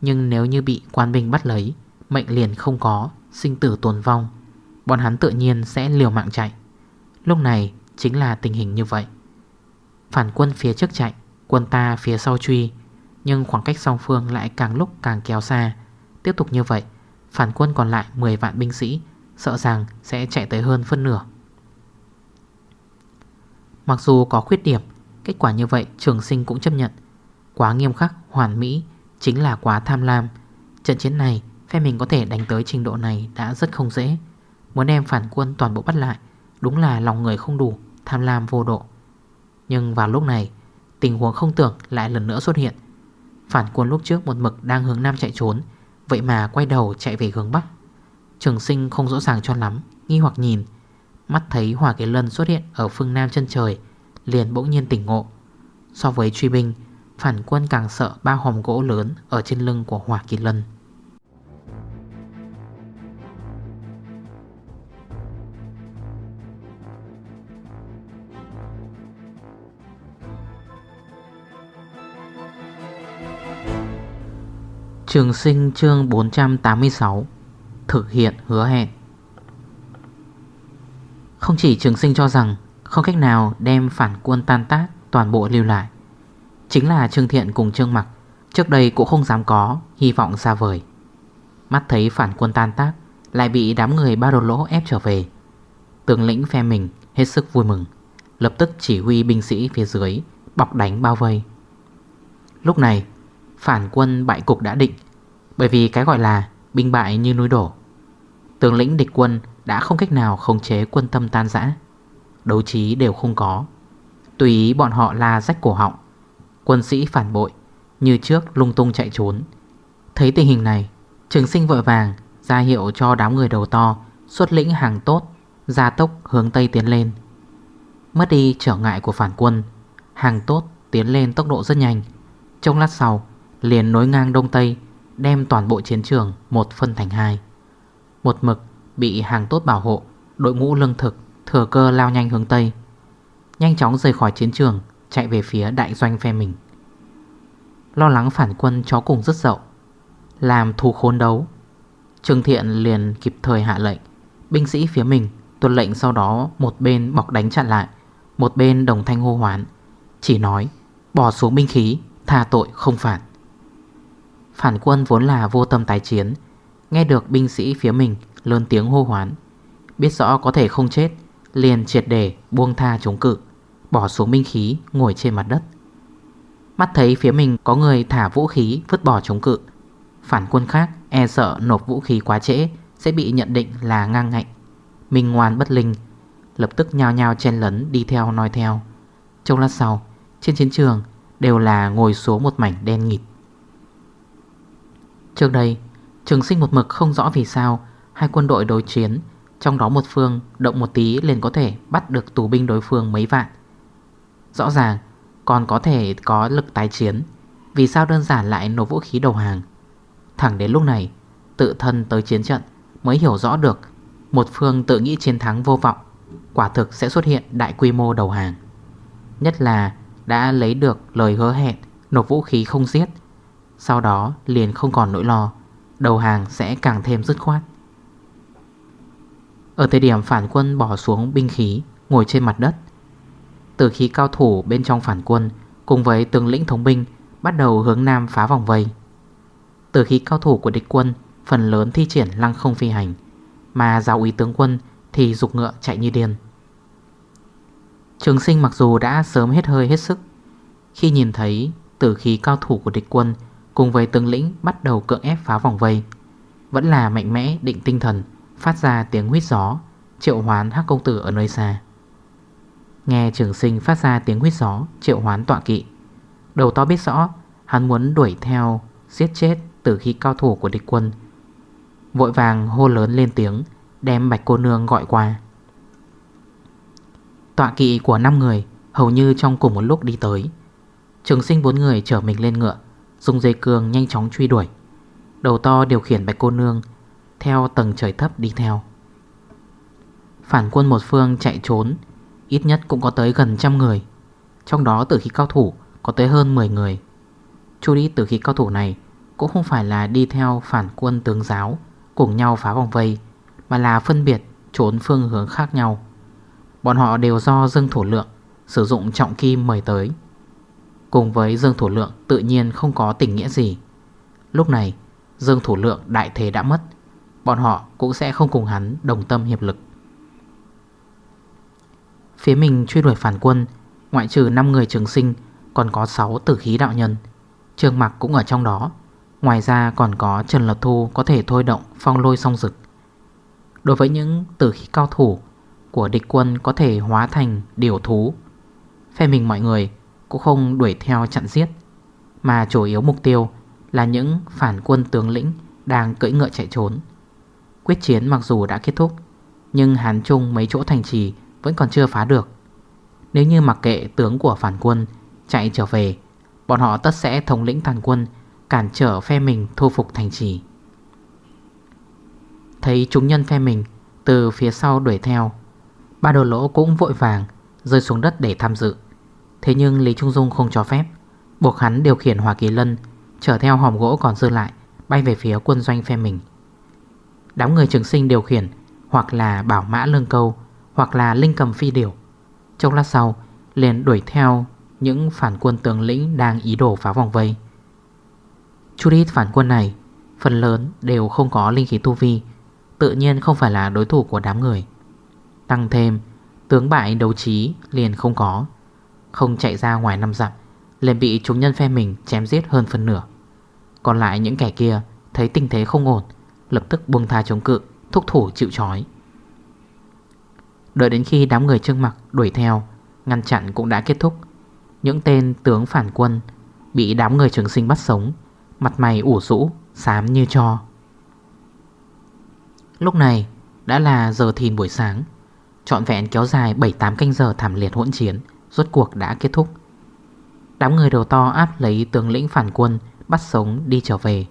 Speaker 1: Nhưng nếu như bị quan binh bắt lấy, Mệnh liền không có, Sinh tử tồn vong. Bọn hắn tự nhiên sẽ liều mạng chạy. Lúc này chính là tình hình như vậy. Phản quân phía trước chạy Quân ta phía sau truy Nhưng khoảng cách song phương lại càng lúc càng kéo xa. Tiếp tục như vậy Phản quân còn lại 10 vạn binh sĩ Sợ rằng sẽ chạy tới hơn phân nửa. Mặc dù có khuyết điểm Kết quả như vậy trường sinh cũng chấp nhận. Quá nghiêm khắc, hoàn mỹ Chính là quá tham lam. Trận chiến này phe mình có thể đánh tới trình độ này Đã rất không dễ. Muốn đem phản quân toàn bộ bắt lại, Đúng là lòng người không đủ, Tham lam vô độ. Nhưng vào lúc này, Tình huống không tưởng lại lần nữa xuất hiện. Phản quân lúc trước một mực đang hướng Nam chạy trốn, Vậy mà quay đầu chạy về hướng Bắc. Trường sinh không rõ ràng cho lắm, Nghi hoặc nhìn. Mắt thấy hỏa kỳ lân xuất hiện ở phương Nam chân trời, Liền bỗng nhiên tỉnh ngộ. So với truy binh, Phản quân càng sợ ba hòm gỗ lớn Ở trên lưng của hỏa kỳ lân. Trường sinh chương 486 Thực hiện hứa hẹn. Không chỉ trường sinh cho rằng Không cách nào đem phản quân tan tác Toàn bộ lưu lại, Chính là Trương Thiện cùng Trương Mặc Trước đây cũng không dám có Hy vọng xa vời. Mắt thấy phản quân tan tác Lại bị đám người ba đồ lỗ ép trở về, Tướng lĩnh phe mình hết sức vui mừng, Lập tức chỉ huy binh sĩ phía dưới Bọc đánh bao vây. Lúc này, Phản quân bại cục đã định bởi vì cái gọi là binh bại như núi đổ, Tướng lĩnh địch quân đã không cách nào khống chế quân tâm tan rã. Đấu trí đều không có. Tùy ý bọn họ la rách cổ họng, Quân sĩ phản bội Như trước lung tung chạy trốn. Thấy tình hình này, Trường sinh vội vàng ra hiệu cho đám người đầu to, Xuất lĩnh hàng tốt, Gia tốc hướng Tây tiến lên. Mất đi trở ngại của phản quân, Hàng tốt tiến lên tốc độ rất nhanh. Trong lát sau, Liền nối ngang Đông Tây Đem toàn bộ chiến trường một phân thành hai. Một mực bị hàng tốt bảo hộ, Đội ngũ lương thực, Thừa cơ lao nhanh hướng Tây. Nhanh chóng rời khỏi chiến trường, Chạy về phía đại doanh phe mình. Lo lắng phản quân chó cùng rất dậu, Làm thù khốn đấu. Trương Thiện liền kịp thời hạ lệnh, Binh sĩ phía mình tuân lệnh sau đó Một bên bọc đánh chặn lại, Một bên đồng thanh hô hoán, Chỉ nói, bỏ xuống binh khí, Tha tội không phản Phản quân vốn là vô tâm tái chiến. Nghe được binh sĩ phía mình lớn tiếng hô hoán, Biết rõ có thể không chết, Liền triệt để buông tha chống cự, Bỏ xuống binh khí ngồi trên mặt đất. Mắt thấy phía mình có người thả vũ khí vứt bỏ chống cự, Phản quân khác e sợ nộp vũ khí quá trễ Sẽ bị nhận định là ngang ngạnh. Minh ngoan bất linh, Lập tức nhao nhao chen lấn đi theo nói theo. Trong lát sau, Trên chiến trường đều là ngồi xuống một mảnh đen nghịt. Trước đây, Trường sinh một mực không rõ vì sao Hai quân đội đối chiến, Trong đó một phương động một tí liền có thể Bắt được tù binh đối phương mấy vạn. Rõ ràng, còn có thể có lực tái chiến, Vì sao đơn giản lại nổ vũ khí đầu hàng? Thẳng đến lúc này, Tự thân tới chiến trận Mới hiểu rõ được Một phương tự nghĩ chiến thắng vô vọng, Quả thực sẽ xuất hiện đại quy mô đầu hàng. Nhất là đã lấy được lời hứa hẹn Nộp vũ khí không giết sau đó liền không còn nỗi lo, Đầu hàng sẽ càng thêm dứt khoát. Ở thời điểm phản quân bỏ xuống binh khí, Ngồi trên mặt đất, Từ khí cao thủ bên trong phản quân Cùng với tướng lĩnh thống binh Bắt đầu hướng nam phá vòng vây. Từ khí cao thủ của địch quân Phần lớn thi triển lăng không phi hành, Mà giáo úy tướng quân Thì dục ngựa chạy như điên. Trường sinh mặc dù đã sớm hết hơi hết sức, Khi nhìn thấy tử khí cao thủ của địch quân Cùng với tướng lĩnh bắt đầu cưỡng ép phá vòng vây, Vẫn là mạnh mẽ định tinh thần, Phát ra tiếng huyết gió, Triệu hoán hắc công tử ở nơi xa. Nghe trường sinh phát ra tiếng huyết gió, Triệu hoán tọa kỵ, Đầu to biết rõ, Hắn muốn đuổi theo, Giết chết tử khí cao thủ của địch quân. Vội vàng hô lớn lên tiếng, Đem bạch cô nương gọi qua. Tọa kỵ của 5 người Hầu như trong cùng một lúc đi tới. Trường sinh bốn người chở mình lên ngựa Dùng dây cường nhanh chóng truy đuổi. Đầu to điều khiển bạch cô nương, Theo tầng trời thấp đi theo. Phản quân một phương chạy trốn, Ít nhất cũng có tới gần trăm người. Trong đó tử khí cao thủ Có tới hơn 10 người. Chú đi tử khí cao thủ này Cũng không phải là đi theo phản quân tướng giáo, Cùng nhau phá vòng vây, Mà là phân biệt, trốn phương hướng khác nhau. Bọn họ đều do Dương Thủ Lượng Sử dụng trọng kim mời tới. Cùng với Dương Thủ Lượng tự nhiên không có tình nghĩa gì. Lúc này, Dương Thủ Lượng đại thế đã mất. Bọn họ cũng sẽ không cùng hắn đồng tâm hiệp lực. Phía mình truy đuổi phản quân, Ngoại trừ 5 người trường sinh, Còn có 6 tử khí đạo nhân. Trường mặc cũng ở trong đó. Ngoài ra còn có Trần Lập Thu Có thể thôi động phong lôi song rực Đối với những tử khí cao thủ Của địch quân có thể hóa thành điều thú, Phe mình mọi người cũng không đuổi theo chặn giết, Mà chủ yếu mục tiêu Là những phản quân tướng lĩnh Đang cưỡi ngựa chạy trốn. Quyết chiến mặc dù đã kết thúc, Nhưng Hán Trung mấy chỗ thành trì vẫn còn chưa phá được. Nếu như mặc kệ tướng của phản quân chạy trở về, Bọn họ tất sẽ thống lĩnh tàn quân, Cản trở phe mình thu phục thành trì. Thấy chúng nhân phe mình Từ phía sau đuổi theo, Ba đồ lỗ cũng vội vàng Rơi xuống đất để tham dự. Thế nhưng Lý Trung Dung không cho phép. Buộc hắn điều khiển Hòa Kỳ Lân, Chở theo hòm gỗ còn dư lại, Bay về phía quân doanh phe mình. Đám người trường sinh điều khiển, Hoặc là bảo mã lương câu, hoặc là linh cầm phi điểu. Trong lát sau, liền đuổi theo Những phản quân tướng lĩnh đang ý đồ phá vòng vây. Chút ít phản quân này, Phần lớn đều không có linh khí tu vi, Tự nhiên không phải là đối thủ của đám người. Tăng thêm, Tướng bại đấu trí liền không có. Không chạy ra ngoài năm dặm, liền bị chúng nhân phe mình chém giết hơn phần nửa. Còn lại những kẻ kia Thấy tình thế không ổn, Lập tức buông tha chống cự, Thúc thủ chịu trói. Đợi đến khi đám người trương mặc đuổi theo, Ngăn chặn cũng đã kết thúc. Những tên tướng phản quân Bị đám người trường sinh bắt sống, Mặt mày ủ rũ, Xám như cho. Lúc này đã là giờ thìn buổi sáng, Trọn vẹn kéo dài 7-8 canh giờ thảm liệt hỗn chiến. Rốt cuộc đã kết thúc. Đám người đầu to áp lấy tướng lĩnh phản quân, Bắt sống đi trở về.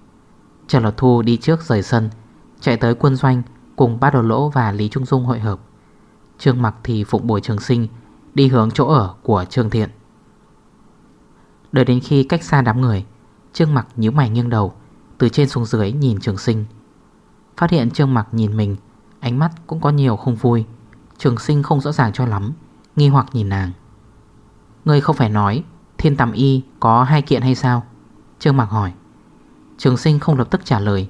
Speaker 1: Trần Lột Thu đi trước rời sân, Chạy tới quân doanh Cùng ba đồ lỗ và Lý Trung Dung hội hợp. Trương Mặc thì phụng bồi trường sinh, Đi hướng chỗ ở của Trương Thiện. Đợi đến khi cách xa đám người, Trương Mặc nhíu mày nghiêng đầu, Từ trên xuống dưới nhìn trường sinh. Phát hiện Trương Mặc nhìn mình, Ánh mắt cũng có nhiều không vui. Trường sinh không rõ ràng cho lắm, Nghi hoặc nhìn nàng. Ngươi không phải nói Thiên tầm y có hai kiện hay sao? Trương Mặc hỏi. Trường sinh không lập tức trả lời.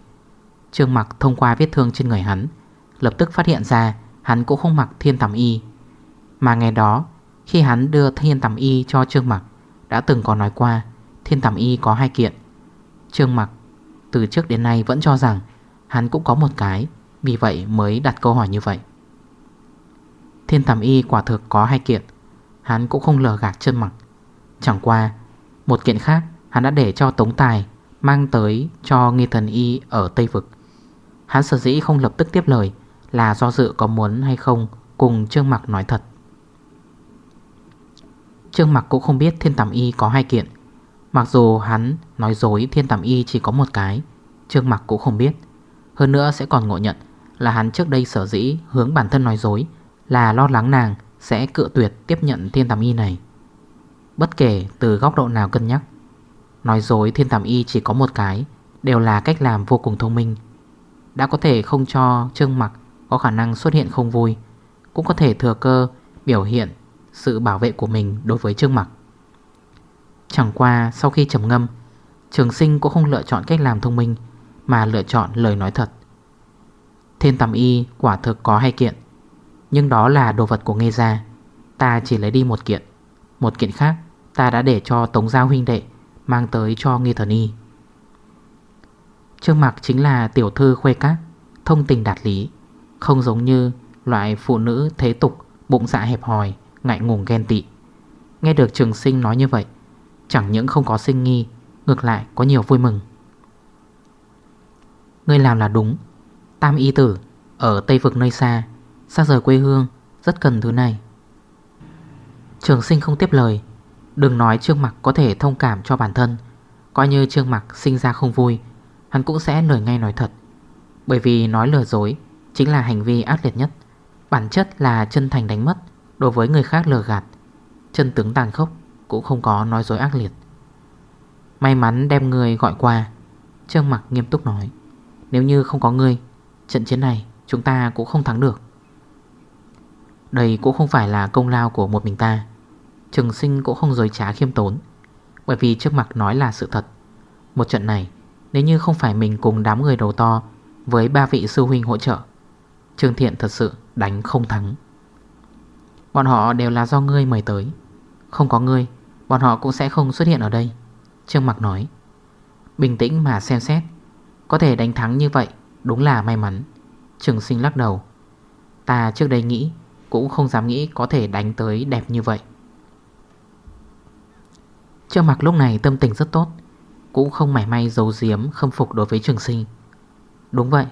Speaker 1: Trương Mặc thông qua vết thương trên người hắn, Lập tức phát hiện ra Hắn cũng không mặc thiên tầm y. Mà ngày đó, Khi hắn đưa thiên tầm y cho Trương Mặc Đã từng có nói qua Thiên tầm y có hai kiện. Trương Mặc từ trước đến nay vẫn cho rằng Hắn cũng có một cái, Vì vậy mới đặt câu hỏi như vậy. Thiên tầm y quả thực có hai kiện. Hắn cũng không lờ gạt chân mặc. Chẳng qua, Một kiện khác hắn đã để cho Tống Tài Mang tới cho nghi thần y ở Tây Vực. Hắn sở dĩ không lập tức tiếp lời là do dự có muốn hay không Cùng Trương Mặc nói thật. Trương Mặc cũng không biết thiên tầm y có hai kiện. Mặc dù hắn nói dối thiên tầm y chỉ có một cái, Trương Mặc cũng không biết. Hơn nữa sẽ còn ngộ nhận Là hắn trước đây sở dĩ hướng bản thân nói dối Là lo lắng nàng sẽ cự tuyệt tiếp nhận thiên tàm y này. Bất kể từ góc độ nào cân nhắc, Nói dối thiên tàm y chỉ có một cái, Đều là cách làm vô cùng thông minh. Đã có thể không cho Trương Mặc Có khả năng xuất hiện không vui, Cũng có thể thừa cơ biểu hiện Sự bảo vệ của mình đối với Trương Mặc. Chẳng qua sau khi trầm ngâm, Trường sinh cũng không lựa chọn cách làm thông minh, Mà lựa chọn lời nói thật. Thiên tầm y quả thực có hai kiện. Nhưng đó là đồ vật của nghe ra, Ta chỉ lấy đi một kiện. Một kiện khác ta đã để cho Tống Giao huynh đệ Mang tới cho nghi thần y. Trương mặt chính là tiểu thư khuê các Thông tình đạt lý Không giống như loại phụ nữ thế tục Bụng dạ hẹp hòi Ngại ngùng ghen tị. Nghe được trường sinh nói như vậy Chẳng những không có sinh nghi Ngược lại có nhiều vui mừng. Ngươi làm là đúng. Tam y tử Ở Tây Vực nơi xa Xa rời quê hương, Rất cần thứ này. Trường sinh không tiếp lời. Đừng nói Trương Mặc có thể thông cảm cho bản thân. Coi như Trương Mặc sinh ra không vui, Hắn cũng sẽ lời ngay nói thật. Bởi vì nói lừa dối Chính là hành vi ác liệt nhất. Bản chất là chân thành đánh mất, Đối với người khác lừa gạt. Chân tướng tàn khốc Cũng không có nói dối ác liệt. May mắn đem người gọi qua, Trương Mặc nghiêm túc nói. Nếu như không có người Trận chiến này chúng ta cũng không thắng được. Đây cũng không phải là công lao của một mình ta. Trường sinh cũng không dối trá khiêm tốn, Bởi vì trước mặt nói là sự thật. Một trận này, Nếu như không phải mình cùng đám người đầu to Với ba vị sư huynh hỗ trợ, Trương Thiện thật sự đánh không thắng. Bọn họ đều là do ngươi mời tới. Không có ngươi, Bọn họ cũng sẽ không xuất hiện ở đây, Trương Mạc nói. Bình tĩnh mà xem xét, Có thể đánh thắng như vậy Đúng là may mắn, Trường sinh lắc đầu. Ta trước đây nghĩ cũng không dám nghĩ có thể đánh tới đẹp như vậy. Trương Mạc lúc này tâm tình rất tốt, Cũng không mảy may giấu giếm, khâm phục đối với trường sinh. Đúng vậy,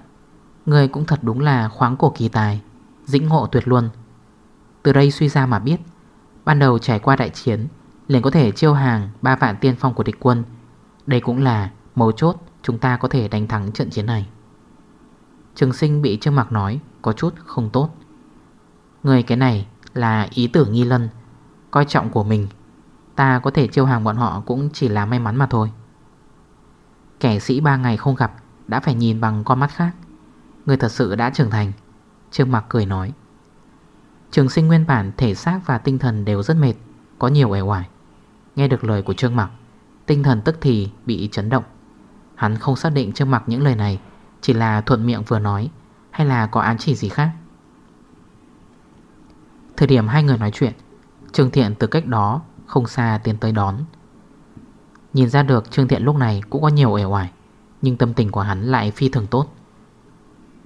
Speaker 1: Người cũng thật đúng là khoáng cổ kỳ tài, Dĩnh ngộ tuyệt luôn Từ đây suy ra mà biết, Ban đầu trải qua đại chiến, liền có thể chiêu hàng 3 vạn tiên phong của địch quân. Đây cũng là mấu chốt Chúng ta có thể đánh thắng trận chiến này. Trường sinh bị Trương Mạc nói Có chút không tốt. Người cái này là ý tưởng nghi lân. Coi trọng của mình, Ta có thể chiêu hàng bọn họ cũng chỉ là may mắn mà thôi. Kẻ sĩ ba ngày không gặp Đã phải nhìn bằng con mắt khác. Người thật sự đã trưởng thành. Trương Mạc cười nói. Trường sinh nguyên bản thể xác và tinh thần đều rất mệt, Có nhiều ẻ hoài Nghe được lời của Trương Mạc Tinh thần tức thì bị chấn động. Hắn không xác định Trương Mạc những lời này Chỉ là thuận miệng vừa nói Hay là có án chỉ gì khác. Thời điểm hai người nói chuyện, Trương Thiện từ cách đó không xa tiến tới đón. Nhìn ra được Trương Thiện lúc này cũng có nhiều ẻo oải, Nhưng tâm tình của hắn lại phi thường tốt.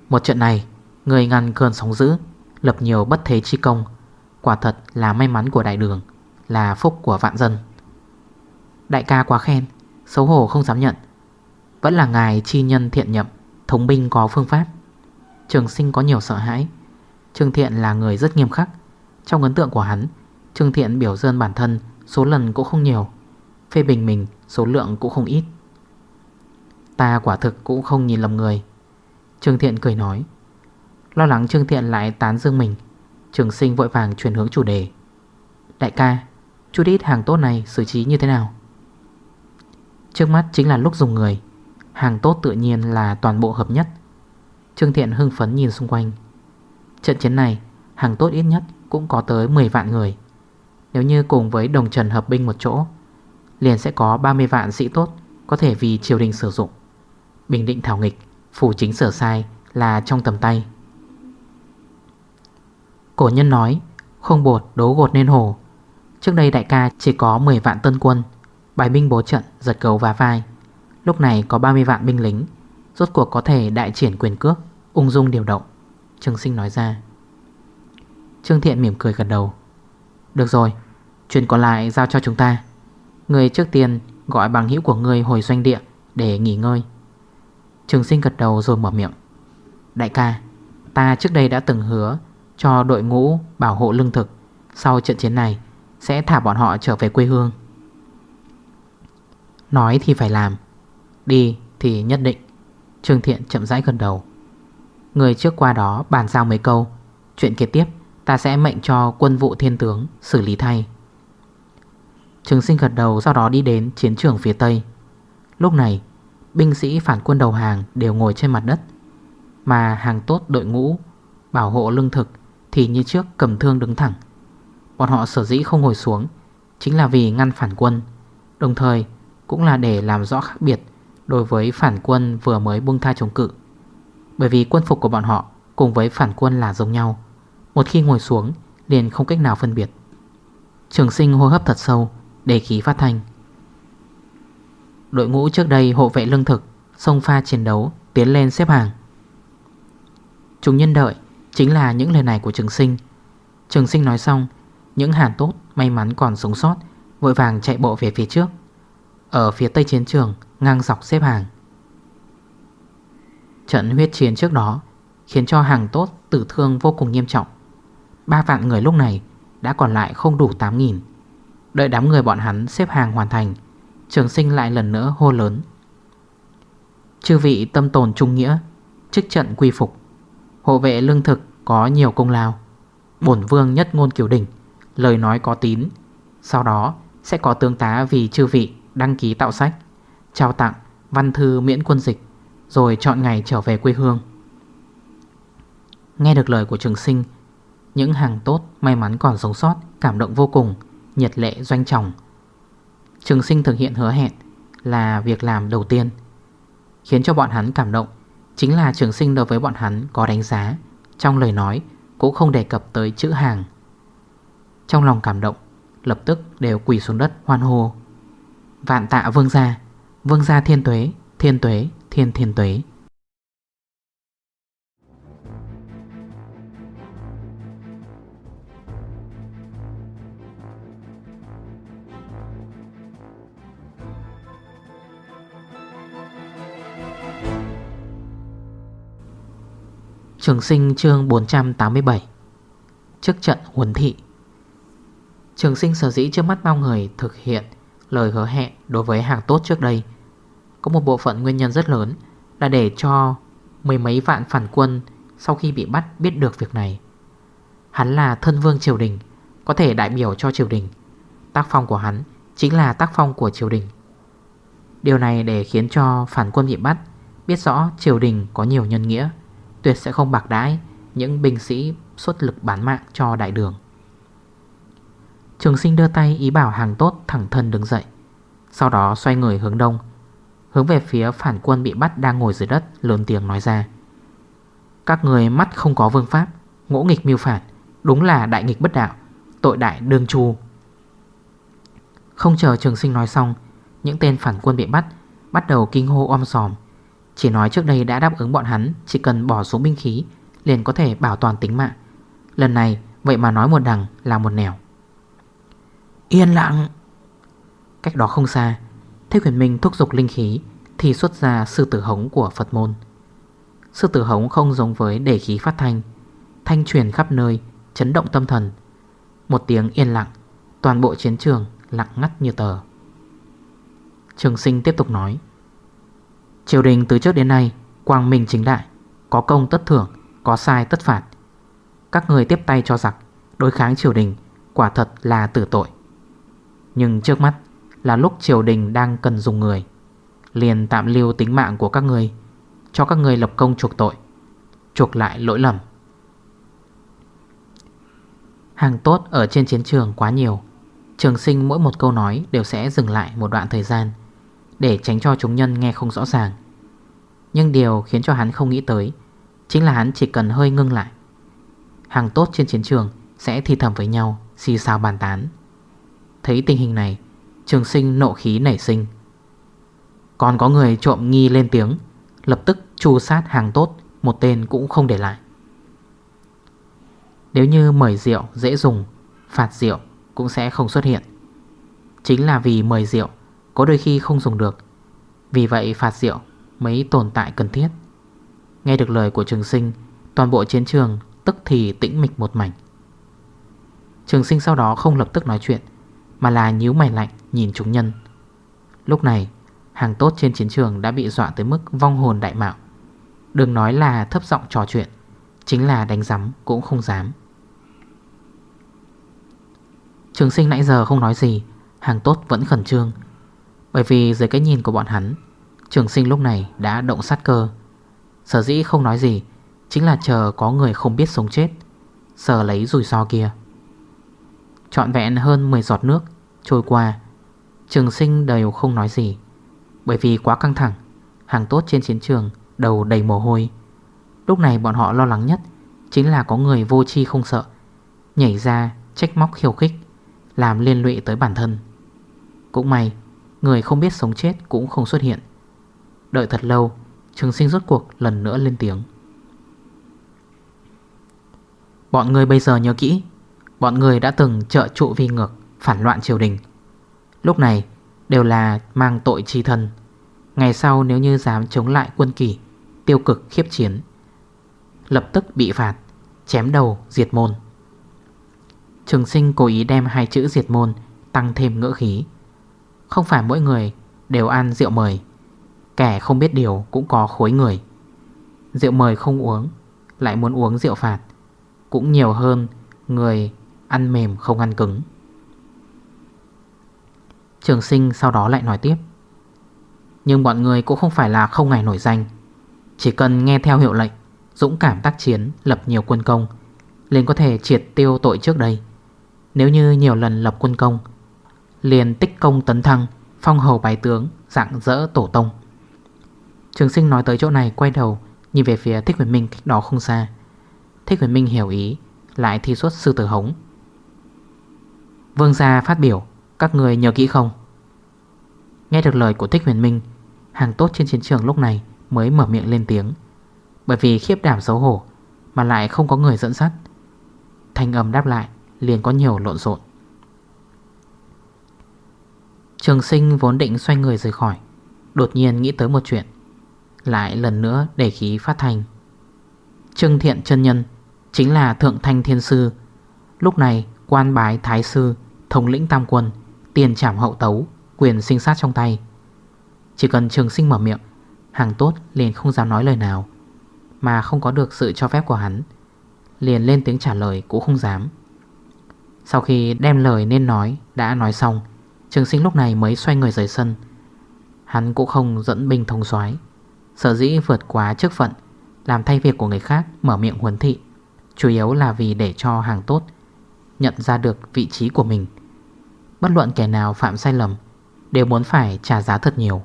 Speaker 1: Một trận này, Người ngăn cơn sóng dữ, Lập nhiều bất thế chi công, Quả thật là may mắn của đại đường, Là phúc của vạn dân. Đại ca quá khen, Xấu hổ không dám nhận. Vẫn là ngài chi nhân thiện nhậm, Thống binh có phương pháp. Trường sinh có nhiều sợ hãi, Trương Thiện là người rất nghiêm khắc. Trong ấn tượng của hắn, Trương Thiện biểu dương bản thân Số lần cũng không nhiều, Phê bình mình số lượng cũng không ít. Ta quả thực cũng không nhìn lầm người. Trương Thiện cười nói. Lo lắng Trương Thiện lại tán dương mình, Trường sinh vội vàng chuyển hướng chủ đề. Đại ca, Chút ít hàng tốt này xử trí như thế nào? Trước mắt chính là lúc dùng người, Hàng tốt tự nhiên là toàn bộ hợp nhất. Trương Thiện hưng phấn nhìn xung quanh. Trận chiến này, Hàng tốt ít nhất cũng có tới 10 vạn người. Nếu như cùng với đồng trần hợp binh một chỗ, Liền sẽ có 30 vạn sĩ tốt Có thể vì triều đình sử dụng. Bình định thảo nghịch, Phủ chính sửa sai là trong tầm tay. Cổ nhân nói, Không bột, đố gột nên hồ. Trước đây đại ca chỉ có 10 vạn tân quân, Bài binh bố trận, giật cầu và vai. Lúc này có 30 vạn binh lính, Rốt cuộc có thể đại triển quyền cước, Ung dung điều động. Trương Sinh nói ra. Trương Thiện mỉm cười gật đầu. Được rồi, Chuyện còn lại giao cho chúng ta. Người trước tiên gọi bằng hữu của người hồi doanh địa Để nghỉ ngơi. Trường sinh gật đầu rồi mở miệng. Đại ca, Ta trước đây đã từng hứa Cho đội ngũ bảo hộ lương thực, Sau trận chiến này Sẽ thả bọn họ trở về quê hương. Nói thì phải làm, Đi thì nhất định. Trương Thiện chậm rãi gần đầu. Người trước qua đó bàn giao mấy câu, Chuyện kế tiếp Ta sẽ mệnh cho quân vụ thiên tướng xử lý thay. Trường sinh gật đầu, sau đó đi đến chiến trường phía Tây. Lúc này, Binh sĩ phản quân đầu hàng đều ngồi trên mặt đất. Mà hàng tốt đội ngũ, Bảo hộ lương thực Thì như trước cầm thương đứng thẳng. Bọn họ sở dĩ không ngồi xuống Chính là vì ngăn phản quân, Đồng thời cũng là để làm rõ khác biệt Đối với phản quân vừa mới buông tha chống cự. Bởi vì quân phục của bọn họ Cùng với phản quân là giống nhau. Một khi ngồi xuống, liền không cách nào phân biệt. Trường sinh hô hấp thật sâu, Để khí phát thanh. Đội ngũ trước đây hộ vệ lương thực, Xông pha chiến đấu, Tiến lên xếp hàng. Chúng nhân đợi Chính là những lời này của trường sinh. Trường sinh nói xong, Những hàn tốt may mắn còn sống sót, Vội vàng chạy bộ về phía trước. Ở phía tây chiến trường, Ngang dọc xếp hàng. Trận huyết chiến trước đó Khiến cho hàng tốt, tử thương vô cùng nghiêm trọng. Ba vạn người lúc này Đã còn lại không đủ 8.000 Đợi đám người bọn hắn xếp hàng hoàn thành, Trường sinh lại lần nữa hô lớn. Chư vị tâm tồn trung nghĩa Chức trận quy phục, Hộ vệ lương thực có nhiều công lao. Bổn vương nhất ngôn kiểu đỉnh Lời nói có tín, Sau đó sẽ có tương tá vì chư vị Đăng ký tạo sách, Trao tặng văn thư miễn quân dịch, Rồi chọn ngày trở về quê hương. Nghe được lời của trường sinh những hàng tốt may mắn còn sống sót, Cảm động vô cùng, Nhiệt lệ doanh trọng. Trường sinh thực hiện hứa hẹn Là việc làm đầu tiên, Khiến cho bọn hắn cảm động. Chính là trường sinh đối với bọn hắn có đánh giá, Trong lời nói cũng không đề cập tới chữ hàng. Trong lòng cảm động, Lập tức đều quỳ xuống đất hoan hô. Vạn tạ vương gia Vương gia thiên tuế Thiên tuế, Thiên thiên tuế. Trường sinh chương 487 Trước trận huấn thị. Trường sinh sở dĩ trước mắt bao người thực hiện lời hứa hẹn đối với hàng tốt trước đây. Có một bộ phận nguyên nhân rất lớn là để cho mười mấy vạn phản quân sau khi bị bắt biết được việc này. Hắn là thân vương triều đình, Có thể đại biểu cho triều đình. Tác phong của hắn chính là tác phong của triều đình. Điều này để khiến cho phản quân bị bắt Biết rõ triều đình có nhiều nhân nghĩa. Tuyệt sẽ không bạc đãi Những binh sĩ xuất lực bán mạng cho đại đường. Trường sinh đưa tay ý bảo hàng tốt thẳng thân đứng dậy, Sau đó xoay người hướng đông, Hướng về phía phản quân bị bắt đang ngồi dưới đất, Lớn tiếng nói ra. Các người mắt không có vương pháp Ngỗ nghịch miêu phản, Đúng là đại nghịch bất đạo, Tội đại đương chu. Không chờ trường sinh nói xong, Những tên phản quân bị bắt Bắt đầu kinh hô om sòm chỉ nói trước đây đã đáp ứng bọn hắn Chỉ cần bỏ xuống binh khí Liền có thể bảo toàn tính mạng. Lần này vậy mà nói một đằng là một nẻo. Yên lặng. Cách đó không xa Thế quyền minh thúc dục linh khí Thì xuất ra sư tử hống của Phật môn. Sư tử hống không giống với để khí phát thanh Thanh truyền khắp nơi Chấn động tâm thần. Một tiếng yên lặng Toàn bộ chiến trường lặng ngắt như tờ. Trường sinh tiếp tục nói Triều đình từ trước đến nay, Quang minh chính đại, Có công tất thưởng, Có sai tất phạt. Các người tiếp tay cho giặc, Đối kháng triều đình, Quả thật là tử tội. Nhưng trước mắt Là lúc triều đình đang cần dùng người. Liền tạm lưu tính mạng của các người, Cho các người lập công chuộc tội, Chuộc lại lỗi lầm. Hàng tốt ở trên chiến trường quá nhiều. Trường sinh mỗi một câu nói Đều sẽ dừng lại một đoạn thời gian để tránh cho chúng nhân nghe không rõ ràng. Nhưng điều khiến cho hắn không nghĩ tới Chính là hắn chỉ cần hơi ngưng lại. Hàng tốt trên chiến trường Sẽ thi thầm với nhau, Xì xào bàn tán. Thấy tình hình này, Trường sinh nộ khí nảy sinh. Còn có người trộm nghi lên tiếng, Lập tức chu sát hàng tốt, Một tên cũng không để lại. Nếu như mời rượu dễ dùng, Phạt rượu cũng sẽ không xuất hiện. Chính là vì mời rượu có đôi khi không dùng được. Vì vậy phạt rượu mới tồn tại cần thiết. Nghe được lời của trường sinh, Toàn bộ chiến trường tức thì tĩnh mịch một mảnh. Trường sinh sau đó không lập tức nói chuyện, Mà là nhíu mày lạnh nhìn chúng nhân. Lúc này, Hàng tốt trên chiến trường đã bị dọa tới mức vong hồn đại mạo. Đừng nói là thấp giọng trò chuyện, Chính là đánh giắm cũng không dám. Trường sinh nãy giờ không nói gì, Hàng tốt vẫn khẩn trương bởi vì dưới cái nhìn của bọn hắn, Trường sinh lúc này đã động sát cơ. Sở dĩ không nói gì Chính là chờ có người không biết sống chết sở lấy rủi ro kia. Chọn vẹn hơn 10 giọt nước Trôi qua, Trường sinh đều không nói gì. Bởi vì quá căng thẳng, Hàng tốt trên chiến trường Đầu đầy mồ hôi. Lúc này bọn họ lo lắng nhất Chính là có người vô chi không sợ, Nhảy ra trách móc khiêu khích, Làm liên lụy tới bản thân. Cũng may Người không biết sống chết cũng không xuất hiện. Đợi thật lâu, Trường sinh rốt cuộc lần nữa lên tiếng. Bọn người bây giờ nhớ kỹ, Bọn người đã từng trợ trụ vi ngược, Phản loạn triều đình. Lúc này, đều là mang tội chi thân. Ngày sau nếu như dám chống lại quân kỳ, Tiêu cực khiếp chiến, Lập tức bị phạt, Chém đầu, diệt môn. Trường sinh cố ý đem hai chữ diệt môn Tăng thêm ngỡ khí. Không phải mỗi người đều ăn rượu mời. Kẻ không biết điều cũng có khối người. Rượu mời không uống, Lại muốn uống rượu phạt, Cũng nhiều hơn người ăn mềm không ăn cứng. Trường sinh sau đó lại nói tiếp, Nhưng bọn người cũng không phải là không ngày nổi danh. Chỉ cần nghe theo hiệu lệnh, Dũng cảm tác chiến, Lập nhiều quân công, liền có thể triệt tiêu tội trước đây. Nếu như nhiều lần lập quân công Liền tích công tấn thăng, Phong hầu bài tướng, Dạng dỡ tổ tông. Trường sinh nói tới chỗ này, quay đầu, Nhìn về phía Thích Huyền Minh cách đó không xa. Thích Huyền Minh hiểu ý, Lại thi xuất sư tử hống. Vương gia phát biểu, Các người nhớ kỹ không? Nghe được lời của Thích Huyền Minh, Hàng tốt trên chiến trường lúc này Mới mở miệng lên tiếng. Bởi vì khiếp đảm xấu hổ, Mà lại không có người dẫn dắt. Thanh âm đáp lại liền có nhiều lộn xộn. Trường sinh vốn định xoay người rời khỏi. Đột nhiên nghĩ tới một chuyện. Lại lần nữa để khí phát thành Trưng thiện chân nhân, Chính là Thượng Thanh Thiên Sư. Lúc này, quan bái Thái Sư, Thống lĩnh Tam Quân, Tiền trảm hậu tấu, Quyền sinh sát trong tay. Chỉ cần trường sinh mở miệng, Hàng tốt liền không dám nói lời nào. Mà không có được sự cho phép của hắn, Liền lên tiếng trả lời cũng không dám. Sau khi đem lời nên nói Đã nói xong Trường sinh lúc này mới xoay người rời sân. Hắn cũng không dẫn binh thông soái. Sở dĩ vượt quá chức phận, Làm thay việc của người khác, mở miệng huấn thị, Chủ yếu là vì để cho hàng tốt, Nhận ra được vị trí của mình. Bất luận kẻ nào phạm sai lầm, Đều muốn phải trả giá thật nhiều.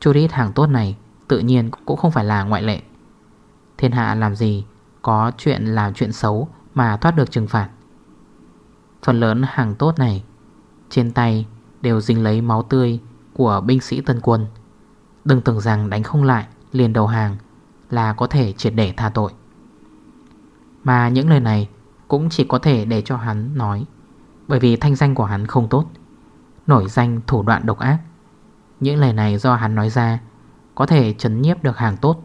Speaker 1: Chú rít hàng tốt này, Tự nhiên cũng không phải là ngoại lệ. Thiên hạ làm gì Có chuyện làm chuyện xấu Mà thoát được trừng phạt. Phần lớn hàng tốt này trên tay đều dính lấy máu tươi Của binh sĩ tân quân. Đừng tưởng rằng đánh không lại Liền đầu hàng Là có thể triệt để tha tội. Mà những lời này Cũng chỉ có thể để cho hắn nói, Bởi vì thanh danh của hắn không tốt, Nổi danh thủ đoạn độc ác. Những lời này do hắn nói ra Có thể chấn nhiếp được hàng tốt.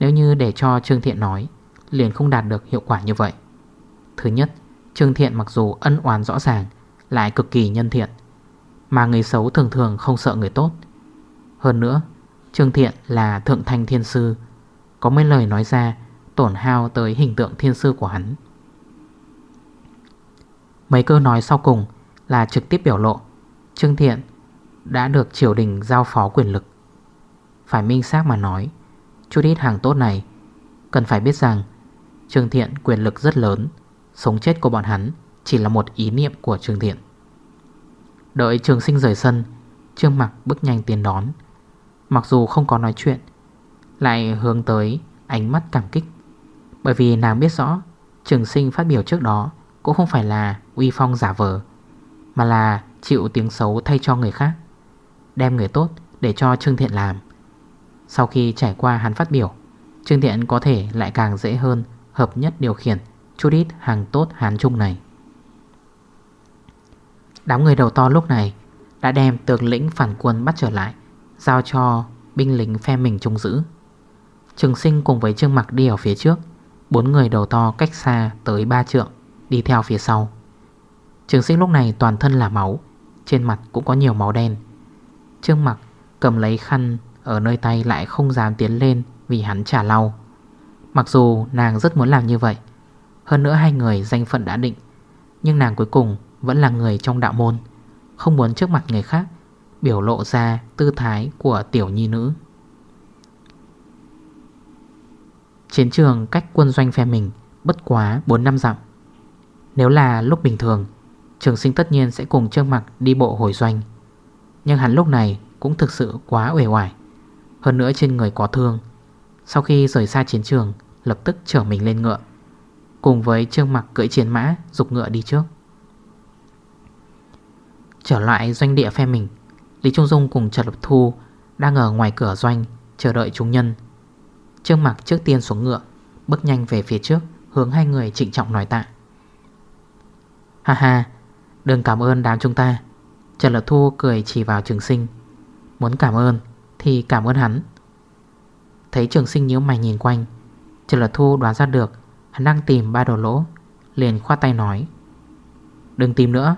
Speaker 1: Nếu như để cho Trương Thiện nói, Liền không đạt được hiệu quả như vậy. Thứ nhất, Trương Thiện mặc dù ân oán rõ ràng lại cực kỳ nhân thiện, Mà người xấu thường thường không sợ người tốt. Hơn nữa, Trương Thiện là thượng thanh thiên sư, Có mấy lời nói ra Tổn hao tới hình tượng thiên sư của hắn. Mấy câu nói sau cùng Là trực tiếp biểu lộ Trương Thiện đã được triều đình giao phó quyền lực. Phải minh xác mà nói, Chút ít hàng tốt này Cần phải biết rằng Trương Thiện quyền lực rất lớn, Sống chết của bọn hắn chỉ là một ý niệm của Trương Thiện. Đợi trường sinh rời sân, Trương mặc bước nhanh tiến đón. Mặc dù không có nói chuyện, Lại hướng tới ánh mắt cảm kích. Bởi vì nàng biết rõ, Trường sinh phát biểu trước đó Cũng không phải là uy phong giả vờ, Mà là chịu tiếng xấu thay cho người khác, Đem người tốt để cho Trương Thiện làm. Sau khi trải qua hắn phát biểu, Trương Thiện có thể lại càng dễ hơn Hợp nhất điều khiển chút ít hàng tốt hán trung này. Đám người đầu to lúc này Đã đem tướng lĩnh phản quân bắt trở lại, Giao cho binh lính phe mình trông giữ. Trường sinh cùng với Trương Mặc đi ở phía trước, Bốn người đầu to cách xa tới ba trượng, Đi theo phía sau. Trường sinh lúc này toàn thân là máu, Trên mặt cũng có nhiều máu đen. Trương Mặc cầm lấy khăn Ở nơi tay lại không dám tiến lên Vì hắn trả lau. Mặc dù nàng rất muốn làm như vậy, Hơn nữa hai người danh phận đã định, Nhưng nàng cuối cùng vẫn là người trong đạo môn, Không muốn trước mặt người khác Biểu lộ ra tư thái của tiểu nhi nữ. Chiến trường cách quân doanh phe mình Bất quá 4 năm dặm. Nếu là lúc bình thường, Trường sinh tất nhiên sẽ cùng Trương Mặc đi bộ hồi doanh. Nhưng hắn lúc này cũng thực sự quá uể oải. Hơn nữa trên người có thương. Sau khi rời xa chiến trường, Lập tức trở mình lên ngựa, Cùng với Trương Mặc cưỡi chiến mã Dục ngựa đi trước. Trở lại doanh địa phe mình. Lý Trung Dung cùng Trần Lập Thu Đang ở ngoài cửa doanh, Chờ đợi chúng nhân. Trương Mặc trước tiên xuống ngựa, Bước nhanh về phía trước, Hướng hai người trịnh trọng nói tạ. Ha ha, Đừng cảm ơn đám chúng ta. Trần Lập Thu cười chỉ vào trường sinh. Muốn cảm ơn thì cảm ơn hắn. Thấy trường sinh nhíu mày nhìn quanh, Trần Lập Thu đoán ra được Hắn đang tìm ba đồ lỗ, Liền khoát tay nói. Đừng tìm nữa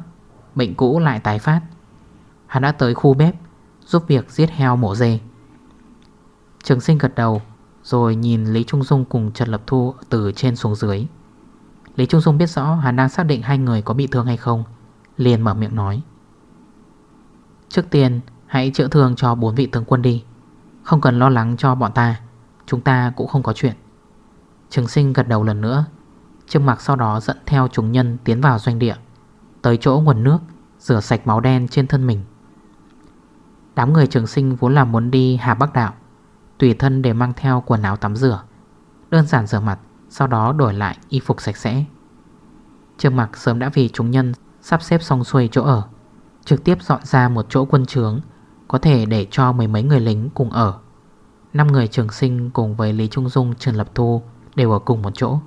Speaker 1: Bệnh cũ lại tái phát. Hắn đã tới khu bếp, Giúp việc giết heo mổ dê. Trường sinh gật đầu, Rồi nhìn Lý Trung Dung cùng Trần Lập Thu Từ trên xuống dưới. Lý Trung Dung biết rõ hắn đang xác định hai người có bị thương hay không, Liền mở miệng nói. Trước tiên, hãy chữa thương cho bốn vị tướng quân đi. Không cần lo lắng cho bọn ta, Chúng ta cũng không có chuyện. Trường sinh gật đầu lần nữa, Trương mặc sau đó dẫn theo chúng nhân tiến vào doanh địa. Tới chỗ nguồn nước, Rửa sạch máu đen trên thân mình. Đám người trường sinh vốn là muốn đi Hà Bắc Đạo, Tùy thân để mang theo quần áo tắm rửa, Đơn giản rửa mặt, Sau đó đổi lại y phục sạch sẽ. Trương mặc sớm đã vì chúng nhân Sắp xếp xong xuôi chỗ ở, Trực tiếp dọn ra một chỗ quân trướng, Có thể để cho mười mấy người lính cùng ở. 5 người trường sinh cùng với Lý Trung Dung, Trần Lập Thu Đều ở cùng một chỗ.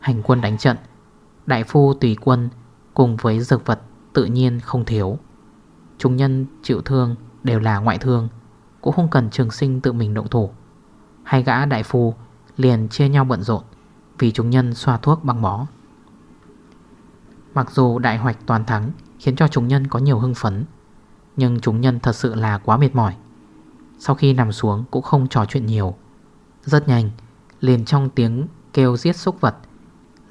Speaker 1: Hành quân đánh trận, Đại phu tùy quân Cùng với dược vật tự nhiên không thiếu. Chúng nhân chịu thương đều là ngoại thương, Cũng không cần trường sinh tự mình động thủ. Hai gã đại phu liền chia nhau bận rộn Vì chúng nhân xoa thuốc băng bó. Mặc dù đại hoạch toàn thắng Khiến cho chúng nhân có nhiều hưng phấn, Nhưng chúng nhân thật sự là quá mệt mỏi. Sau khi nằm xuống cũng không trò chuyện nhiều. Rất nhanh, Liền trong tiếng kêu giết súc vật,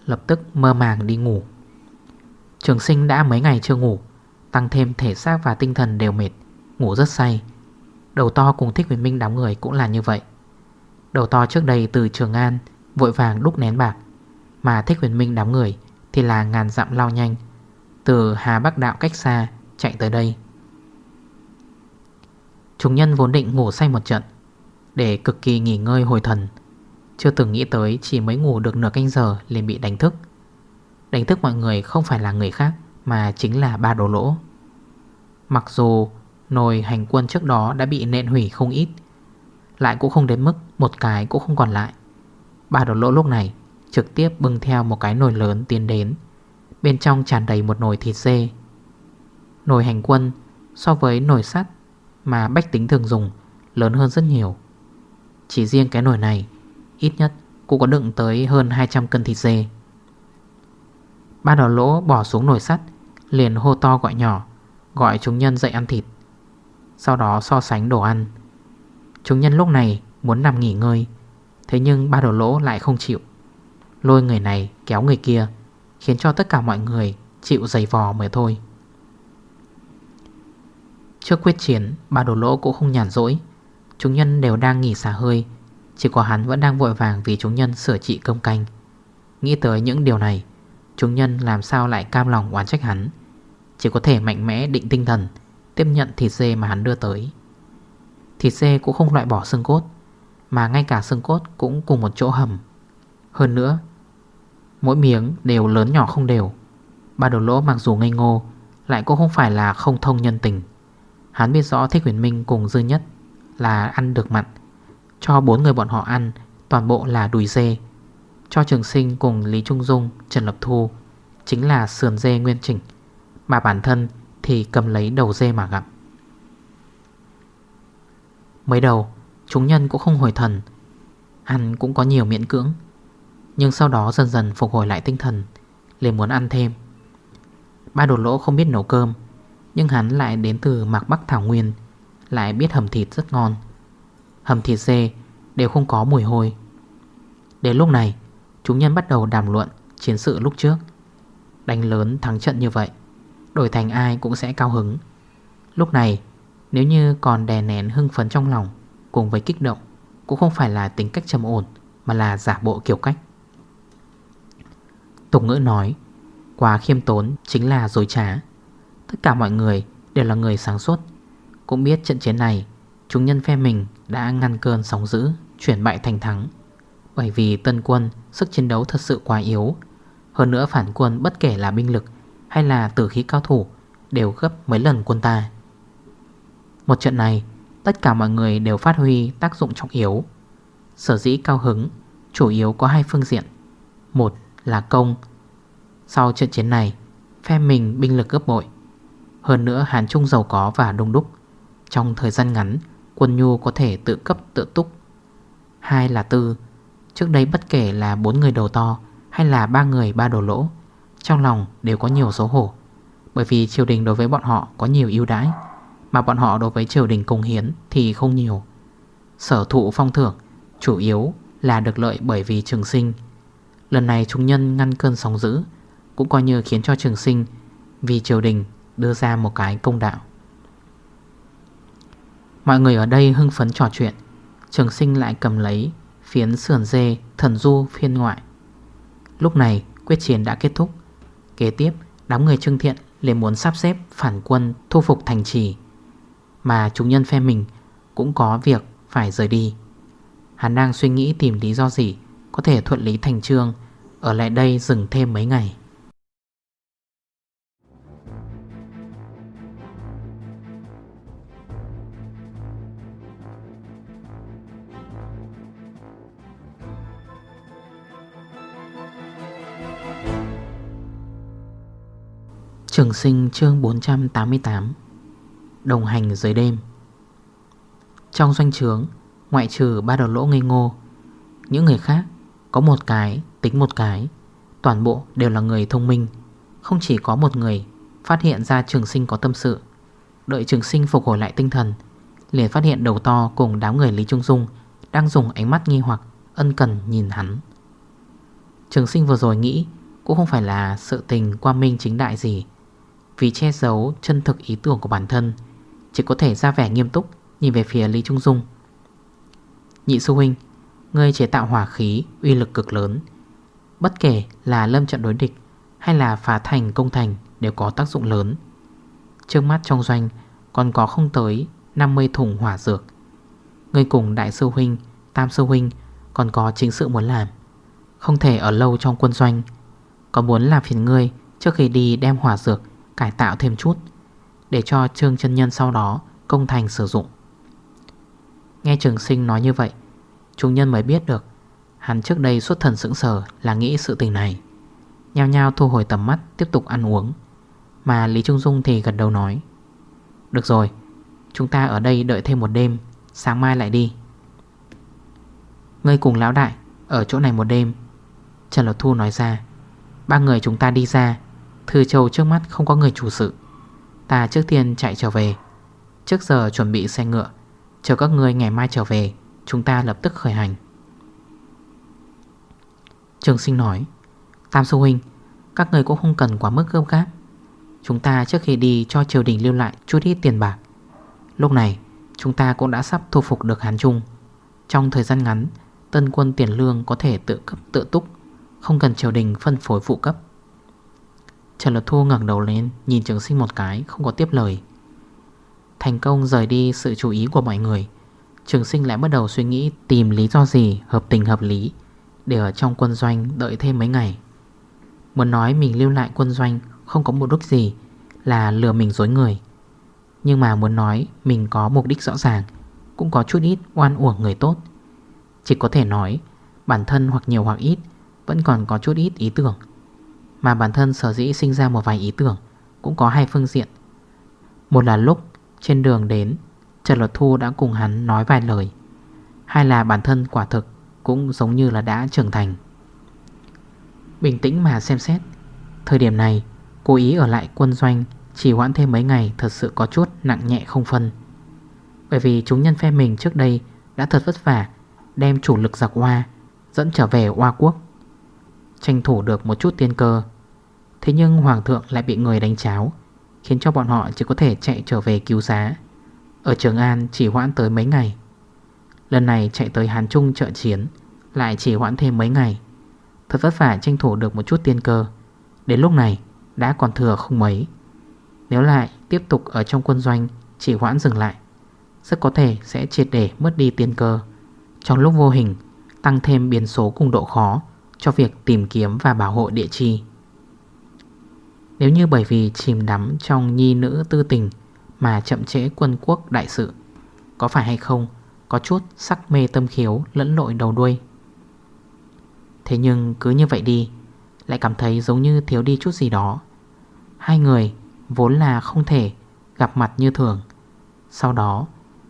Speaker 1: Lập tức mơ màng đi ngủ. Trường sinh đã mấy ngày chưa ngủ, Tăng thêm thể xác và tinh thần đều mệt, Ngủ rất say. Đầu to cùng Thích Huyền Minh đám người cũng là như vậy. Đầu to trước đây từ Trường An, Vội vàng đúc nén bạc, Mà Thích Huyền Minh đám người Thì là ngàn dặm lao nhanh, Từ Hà Bắc Đạo cách xa chạy tới đây. Chúng nhân vốn định ngủ say một trận, Để cực kỳ nghỉ ngơi hồi thần. Chưa từng nghĩ tới chỉ mới ngủ được nửa canh giờ liền bị đánh thức. Đánh thức mọi người không phải là người khác, Mà chính là ba đồ lỗ. Mặc dù nồi hành quân trước đó đã bị nện hủy không ít, Lại cũng không đến mức một cái cũng không còn lại. Ba đồ lỗ lúc này trực tiếp bưng theo một cái nồi lớn tiến đến. Bên trong tràn đầy một nồi thịt dê. Nồi hành quân so với nồi sắt mà bách tính thường dùng lớn hơn rất nhiều. Chỉ riêng cái nồi này ít nhất cũng có đựng tới hơn 200 cân thịt dê. Ba đỏ lỗ bỏ xuống nồi sắt, Liền hô to gọi nhỏ, Gọi chúng nhân dậy ăn thịt. Sau đó so sánh đồ ăn. Chúng nhân lúc này muốn nằm nghỉ ngơi, Thế nhưng ba đồ lỗ lại không chịu. Lôi người này kéo người kia, Khiến cho tất cả mọi người chịu giày vò mới thôi. Trước quyết chiến, Ba đồ lỗ cũng không nhàn rỗi. Chúng nhân đều đang nghỉ xả hơi, Chỉ có hắn vẫn đang vội vàng vì chúng nhân sửa trị công canh. Nghĩ tới những điều này Chúng nhân làm sao lại cam lòng oán trách hắn? Chỉ có thể mạnh mẽ định tinh thần, Tiếp nhận thịt dê mà hắn đưa tới. Thịt dê cũng không loại bỏ xương cốt, Mà ngay cả xương cốt cũng cùng một chỗ hầm. Hơn nữa, Mỗi miếng đều lớn nhỏ không đều. Ba đồ lỗ mặc dù ngây ngô, Lại cũng không phải là không thông nhân tình. Hắn biết rõ Thích Huyền Minh cùng Dư Nhất Là ăn được mặn. Cho bốn người bọn họ ăn, Toàn bộ là đùi dê cho Trường Sinh cùng Lý Trung Dung, Trần Lập Thu Chính là sườn dê nguyên chỉnh Mà bản thân thì cầm lấy đầu dê mà gặm Mới đầu Chúng nhân cũng không hồi thần Ăn cũng có nhiều miễn cưỡng Nhưng sau đó dần dần phục hồi lại tinh thần liền muốn ăn thêm. Ba đột lỗ không biết nấu cơm Nhưng hắn lại đến từ mạc Bắc Thảo Nguyên Lại biết hầm thịt rất ngon. Hầm thịt dê đều không có mùi hôi. Đến lúc này Chúng nhân bắt đầu đàm luận chiến sự lúc trước. Đánh lớn thắng trận như vậy, Đổi thành ai cũng sẽ cao hứng. Lúc này, nếu như còn đè nén hưng phấn trong lòng Cùng với kích động Cũng không phải là tính cách trầm ổn, Mà là giả bộ kiểu cách. Tục ngữ nói, Quá khiêm tốn chính là dối trá. Tất cả mọi người đều là người sáng suốt. Cũng biết trận chiến này, Chúng nhân phe mình đã ngăn cơn sóng dữ, Chuyển bại thành thắng. Bởi vì tân quân sức chiến đấu thật sự quá yếu. Hơn nữa phản quân bất kể là binh lực Hay là tử khí cao thủ Đều gấp mấy lần quân ta. Một trận này, Tất cả mọi người đều phát huy tác dụng trọng yếu. Sở dĩ cao hứng Chủ yếu có hai phương diện. Một là công. Sau trận chiến này, Phe mình binh lực gấp bội. Hơn nữa Hàn Trung giàu có và đông đúc. Trong thời gian ngắn, Quân nhu có thể tự cấp tự túc. Hai là tư. Trước đây bất kể là bốn người đầu to Hay là ba người ba đồ lỗ, Trong lòng đều có nhiều xấu hổ. Bởi vì triều đình đối với bọn họ có nhiều ưu đãi, Mà bọn họ đối với triều đình công hiến Thì không nhiều. Sở thụ phong thưởng Chủ yếu là được lợi bởi vì trường sinh. Lần này chúng nhân ngăn cơn sóng dữ Cũng coi như khiến cho trường sinh Vì triều đình đưa ra một cái công đạo. Mọi người ở đây hưng phấn trò chuyện, Trường sinh lại cầm lấy Phiến sườn dê, thần du, phiên ngoại. Lúc này, quyết chiến đã kết thúc. Kế tiếp, đám người trưng thiện liền muốn sắp xếp phản quân thu phục thành trì. Mà chúng nhân phe mình cũng có việc phải rời đi. Hắn đang suy nghĩ tìm lý do gì Có thể thuận lý thành trương, Ở lại đây dừng thêm mấy ngày. Trường sinh chương 488 Đồng hành dưới đêm. Trong doanh trướng, Ngoại trừ ba đầu lỗ ngây ngô, Những người khác Có một cái, tính một cái, Toàn bộ đều là người thông minh. Không chỉ có một người Phát hiện ra trường sinh có tâm sự, Đợi trường sinh phục hồi lại tinh thần, Liền phát hiện đầu to cùng đám người Lý Trung Dung Đang dùng ánh mắt nghi hoặc, Ân cần nhìn hắn. Trường sinh vừa rồi nghĩ Cũng không phải là sự tình quang minh chính đại gì vì che giấu chân thực ý tưởng của bản thân, Chỉ có thể ra vẻ nghiêm túc Nhìn về phía Lý Trung Dung. Nhị sư huynh, Ngươi chế tạo hỏa khí uy lực cực lớn, Bất kể là lâm trận đối địch Hay là phá thành công thành Đều có tác dụng lớn. Trước mắt trong doanh Còn có không tới 50 thùng hỏa dược. Ngươi cùng đại sư huynh, Tam sư huynh Còn có chính sự muốn làm. Không thể ở lâu trong quân doanh. Có muốn làm phiền ngươi Trước khi đi đem hỏa dược Cải tạo thêm chút, Để cho trương chân nhân sau đó Công thành sử dụng. Nghe trường sinh nói như vậy trung nhân mới biết được Hắn trước đây xuất thần sững sờ là nghĩ sự tình này. Nhao nhao thu hồi tầm mắt, Tiếp tục ăn uống. Mà Lý Trung Dung thì gần đầu nói, Được rồi, Chúng ta ở đây đợi thêm một đêm, Sáng mai lại đi. Ngươi cùng lão đại Ở chỗ này một đêm, Trần Lộc Thu nói ra. Ba người chúng ta đi ra Thư Châu trước mắt không có người chủ sự. Ta trước tiên chạy trở về. Trước giờ chuẩn bị xe ngựa. Chờ các người ngày mai trở về, Chúng ta lập tức khởi hành. Trường sinh nói, Tam sư huynh, Các người cũng không cần quá mức gấp gáp. Chúng ta trước khi đi cho triều đình lưu lại chút ít tiền bạc. Lúc này, Chúng ta cũng đã sắp thu phục được Hán Trung. Trong thời gian ngắn, Tân quân tiền lương có thể tự cấp tự túc, Không cần triều đình phân phối phụ cấp. Trần luật Thu ngẩng đầu lên, Nhìn trường sinh một cái, Không có tiếp lời. Thành công rời đi sự chú ý của mọi người, Trường sinh lại bắt đầu suy nghĩ Tìm lý do gì hợp tình hợp lý Để ở trong quân doanh đợi thêm mấy ngày. Muốn nói mình lưu lại quân doanh Không có mục đích gì Là lừa mình dối người, Nhưng mà muốn nói mình có mục đích rõ ràng Cũng có chút ít oan uổng người tốt. Chỉ có thể nói Bản thân hoặc nhiều hoặc ít Vẫn còn có chút ít ý tưởng. Mà bản thân sở dĩ sinh ra một vài ý tưởng Cũng có hai phương diện. Một là lúc trên đường đến, Trần Luật Thu đã cùng hắn nói vài lời. Hai là bản thân quả thực Cũng giống như là đã trưởng thành. Bình tĩnh mà xem xét, Thời điểm này, Cố ý ở lại quân doanh Chỉ hoãn thêm mấy ngày Thật sự có chút nặng nhẹ không phân. Bởi vì chúng nhân phe mình trước đây Đã thật vất vả Đem chủ lực giặc hoa Dẫn trở về Hoa Quốc. Tranh thủ được một chút tiên cơ Thế nhưng Hoàng thượng lại bị người đánh cháo, Khiến cho bọn họ chỉ có thể chạy trở về cứu giá. Ở Trường An chỉ hoãn tới mấy ngày. Lần này chạy tới Hàn Trung trợ chiến, Lại chỉ hoãn thêm mấy ngày. Thật vất vả tranh thủ được một chút tiên cơ. Đến lúc này, đã còn thừa không mấy. Nếu lại tiếp tục ở trong quân doanh, Chỉ hoãn dừng lại, Rất có thể sẽ triệt để mất đi tiên cơ. Trong lúc vô hình, Tăng thêm biến số cùng độ khó Cho việc tìm kiếm và bảo hộ địa chi. Nếu như bởi vì chìm đắm trong nhi nữ tư tình Mà chậm trễ quân quốc đại sự, Có phải hay không Có chút sắc mê tâm khiếu lẫn lội đầu đuôi? Thế nhưng cứ như vậy đi, Lại cảm thấy giống như thiếu đi chút gì đó. Hai người vốn là không thể gặp mặt như thường. Sau đó,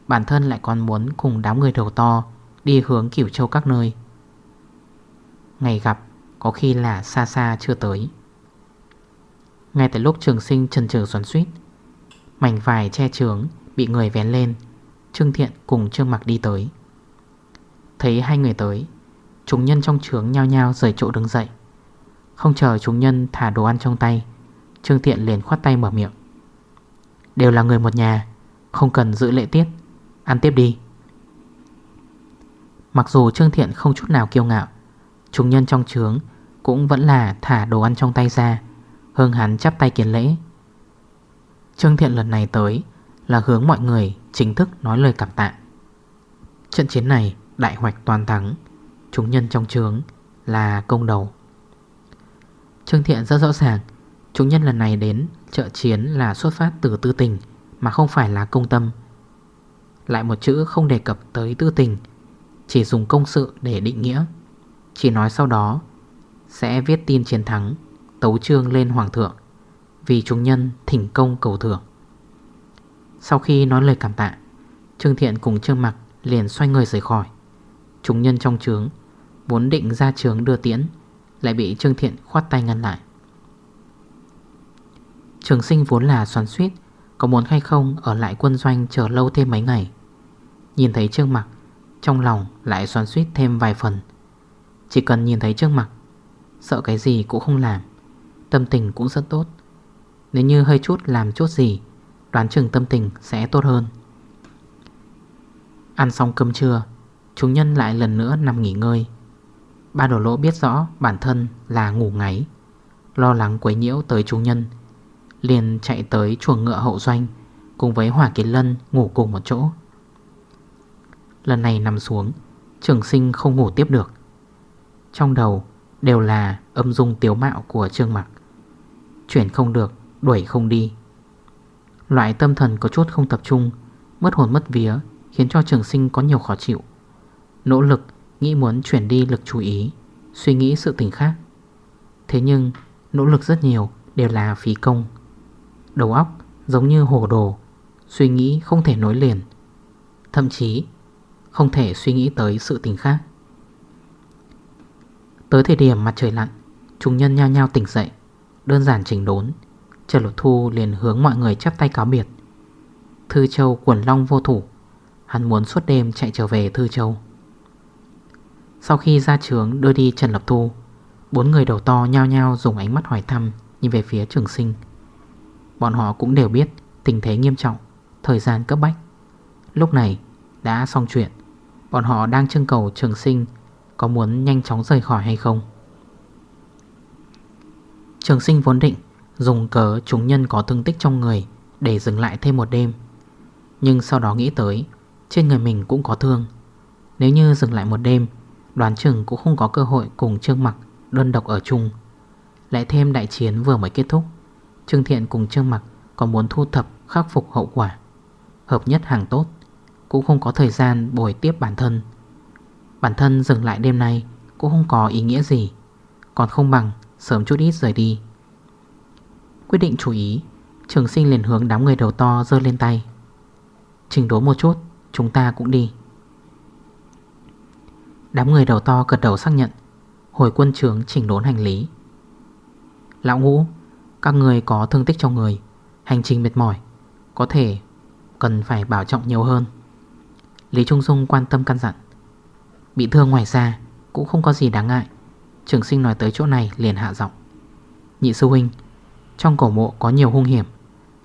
Speaker 1: bản thân lại còn muốn cùng đám người đầu to Đi hướng kiểu Châu các nơi. Ngày gặp có khi là xa xa chưa tới. Ngay tại lúc trường sinh trần trừ xoắn suýt Mảnh vải che trướng bị người vén lên, Trương Thiện cùng Trương Mặc đi tới. Thấy hai người tới, Chúng nhân trong trướng nhao nhao rời chỗ đứng dậy. Không chờ chúng nhân thả đồ ăn trong tay, Trương Thiện liền khoát tay mở miệng. Đều là người một nhà, Không cần giữ lệ tiết, Ăn tiếp đi. Mặc dù Trương Thiện không chút nào kiêu ngạo, Chúng nhân trong trướng Cũng vẫn là thả đồ ăn trong tay ra hưng hắn chắp tay kiến lễ. Trương Thiện lần này tới Là hướng mọi người chính thức nói lời cảm tạ. Trận chiến này đại hoạch toàn thắng, Chúng nhân trong trướng là công đầu. Trương Thiện rất rõ ràng, Chúng nhân lần này đến trợ chiến là xuất phát từ tư tình Mà không phải là công tâm. Lại một chữ không đề cập tới tư tình, Chỉ dùng công sự để định nghĩa, Chỉ nói sau đó Sẽ viết tin chiến thắng. Tấu trương lên hoàng thượng, Vì chúng nhân thỉnh công cầu thưởng. Sau khi nói lời cảm tạ, Trương Thiện cùng Trương Mặc liền xoay người rời khỏi. Chúng nhân trong trướng, Vốn định ra trường đưa tiễn, Lại bị Trương Thiện khoát tay ngăn lại. Trường sinh vốn là xoắn suýt Có muốn hay không ở lại quân doanh chờ lâu thêm mấy ngày. Nhìn thấy Trương Mặc, Trong lòng lại xoắn suýt thêm vài phần. Chỉ cần nhìn thấy Trương Mặc, Sợ cái gì cũng không làm. Tâm tình cũng rất tốt. Nếu như hơi chút làm chút gì, Đoán chừng tâm tình sẽ tốt hơn. Ăn xong cơm trưa, Chúng nhân lại lần nữa nằm nghỉ ngơi. Ba đổ lỗ biết rõ bản thân là ngủ ngáy, Lo lắng quấy nhiễu tới chúng nhân, Liền chạy tới chuồng ngựa hậu doanh, Cùng với Hỏa Kiến Lân ngủ cùng một chỗ. Lần này nằm xuống, Trường sinh không ngủ tiếp được. Trong đầu đều là âm dung tiếu mạo của Trương Mặc. Chuyển không được, đuổi không đi. Loại tâm thần có chút không tập trung Mất hồn mất vía Khiến cho trường sinh có nhiều khó chịu. Nỗ lực Nghĩ muốn chuyển đi lực chú ý Suy nghĩ sự tình khác. Thế nhưng nỗ lực rất nhiều Đều là phí công. Đầu óc giống như hồ đồ Suy nghĩ không thể nối liền. Thậm chí không thể suy nghĩ tới sự tình khác. Tới thời điểm mặt trời lặn Chúng nhân nhao nhao tỉnh dậy. Đơn giản chỉnh đốn, Trần Lục Thu liền hướng mọi người chắp tay cáo biệt. Thư Châu quần long vô thủ, Hắn muốn suốt đêm chạy trở về Thư Châu. Sau khi ra trường đưa đi Trần Lập Thu, Bốn người đầu to nhao nhao dùng ánh mắt hỏi thăm Nhìn về phía trường sinh. Bọn họ cũng đều biết tình thế nghiêm trọng, Thời gian cấp bách. Lúc này đã xong chuyện, Bọn họ đang trưng cầu trường sinh Có muốn nhanh chóng rời khỏi hay không. Trường sinh vốn định Dùng cớ chúng nhân có thương tích trong người Để dừng lại thêm một đêm. Nhưng sau đó nghĩ tới, Trên người mình cũng có thương. Nếu như dừng lại một đêm, Đoán chừng cũng không có cơ hội cùng Trương Mặc đơn độc ở chung. Lại thêm đại chiến vừa mới kết thúc, Trương Thiện cùng Trương Mặc còn muốn thu thập, khắc phục hậu quả. Hợp nhất hàng tốt, Cũng không có thời gian bồi tiếp bản thân. Bản thân dừng lại đêm nay Cũng không có ý nghĩa gì, Còn không bằng sớm chút ít rời đi. Quyết định chú ý, Trường sinh liền hướng đám người đầu to dơ lên tay. Trình đố một chút, Chúng ta cũng đi. Đám người đầu to gật đầu xác nhận, Hồi quân trưởng chỉnh đốn hành lý. Lão ngũ, Các người có thương tích trong người, Hành trình mệt mỏi, Có thể cần phải bảo trọng nhiều hơn. Lý Trung Dung quan tâm căn dặn, Bị thương ngoài ra Cũng không có gì đáng ngại. Trường sinh nói tới chỗ này liền hạ giọng. Nhị sư huynh, Trong cổ mộ có nhiều hung hiểm,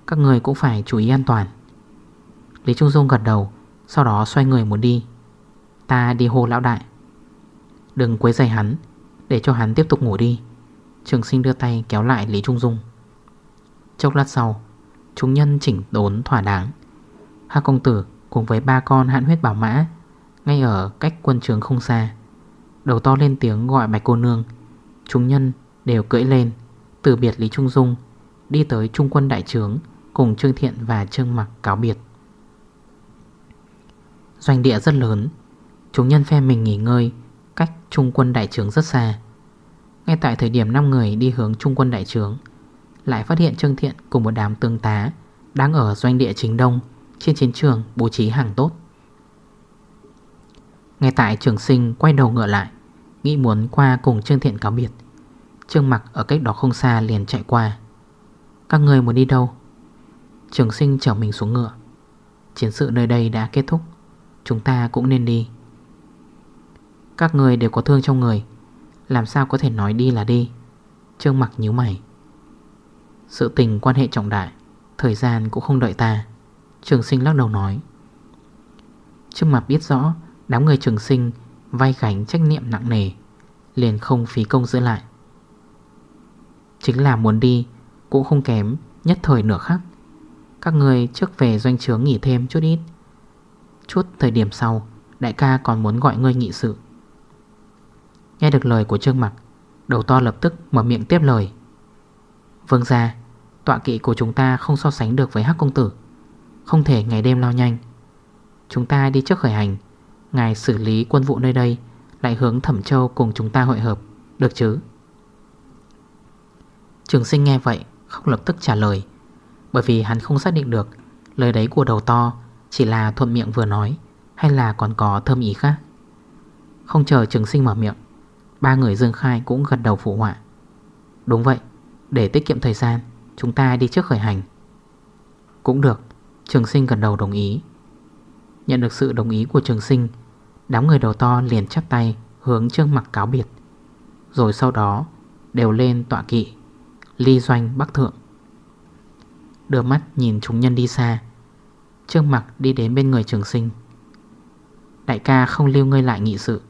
Speaker 1: Các người cũng phải chú ý an toàn. Lý Trung Dung gật đầu, Sau đó xoay người muốn đi. Ta đi hô lão đại. Đừng quấy dày hắn, Để cho hắn tiếp tục ngủ đi. Trường sinh đưa tay kéo lại Lý Trung Dung. Chốc lát sau, Chúng nhân chỉnh đốn thỏa đáng. Hai công tử cùng với ba con hạn huyết bảo mã, Ngay ở cách quân trường không xa. Đầu to lên tiếng gọi bạch cô nương. Chúng nhân đều cưỡi lên, Từ biệt Lý Trung Dung, Đi tới trung quân đại trướng, Cùng Trương Thiện và Trương Mặc cáo biệt. Doanh địa rất lớn, Chúng nhân phe mình nghỉ ngơi Cách trung quân đại trướng rất xa. Ngay tại thời điểm 5 người đi hướng trung quân đại trướng, Lại phát hiện Trương Thiện cùng một đám tương tá Đang ở doanh địa chính đông Trên chiến trường bố trí hàng tốt. Ngay tại trường sinh quay đầu ngựa lại Nghĩ muốn qua cùng Trương Thiện cáo biệt. Trương mặc ở cách đó không xa liền chạy qua. Các người muốn đi đâu? Trường sinh chở mình xuống ngựa. Chiến sự nơi đây đã kết thúc. Chúng ta cũng nên đi. Các người đều có thương trong người. Làm sao có thể nói đi là đi? Trương mặc nhíu mày. Sự tình quan hệ trọng đại, Thời gian cũng không đợi ta. Trường sinh lắc đầu nói. Trương mặc biết rõ Đám người trường sinh Vay gánh trách nhiệm nặng nề, Liền không phí công giữ lại. Chính là muốn đi, Cũng không kém nhất thời nửa khắc. Các người trước về doanh trướng nghỉ thêm chút ít. Chút thời điểm sau, Đại ca còn muốn gọi ngươi nghị sự. Nghe được lời của Trương Mặc, Đầu to lập tức mở miệng tiếp lời. Vâng ra Tọa kỵ của chúng ta không so sánh được với Hắc Công Tử. Không thể ngày đêm lao nhanh. Chúng ta đi trước khởi hành Ngài xử lý quân vụ nơi đây, Lại hướng Thẩm Châu cùng chúng ta hội hợp, Được chứ? Trường sinh nghe vậy Không lập tức trả lời, Bởi vì hắn không xác định được Lời đấy của đầu to Chỉ là thuận miệng vừa nói, Hay là còn có thơm ý khác. Không chờ trường sinh mở miệng, Ba người Dương Khai cũng gật đầu phụ họa. Đúng vậy, Để tiết kiệm thời gian, Chúng ta đi trước khởi hành. Cũng được, Trường sinh gần đầu đồng ý. Nhận được sự đồng ý của trường sinh. Đám người đầu to liền chắp tay Hướng trương mặc cáo biệt. Rồi sau đó, đều lên tọa kỵ, Ly doanh bắc thượng. Đưa mắt nhìn chúng nhân đi xa. Trương mặc đi đến bên người trường sinh. Đại ca không lưu ngươi lại nghị sự,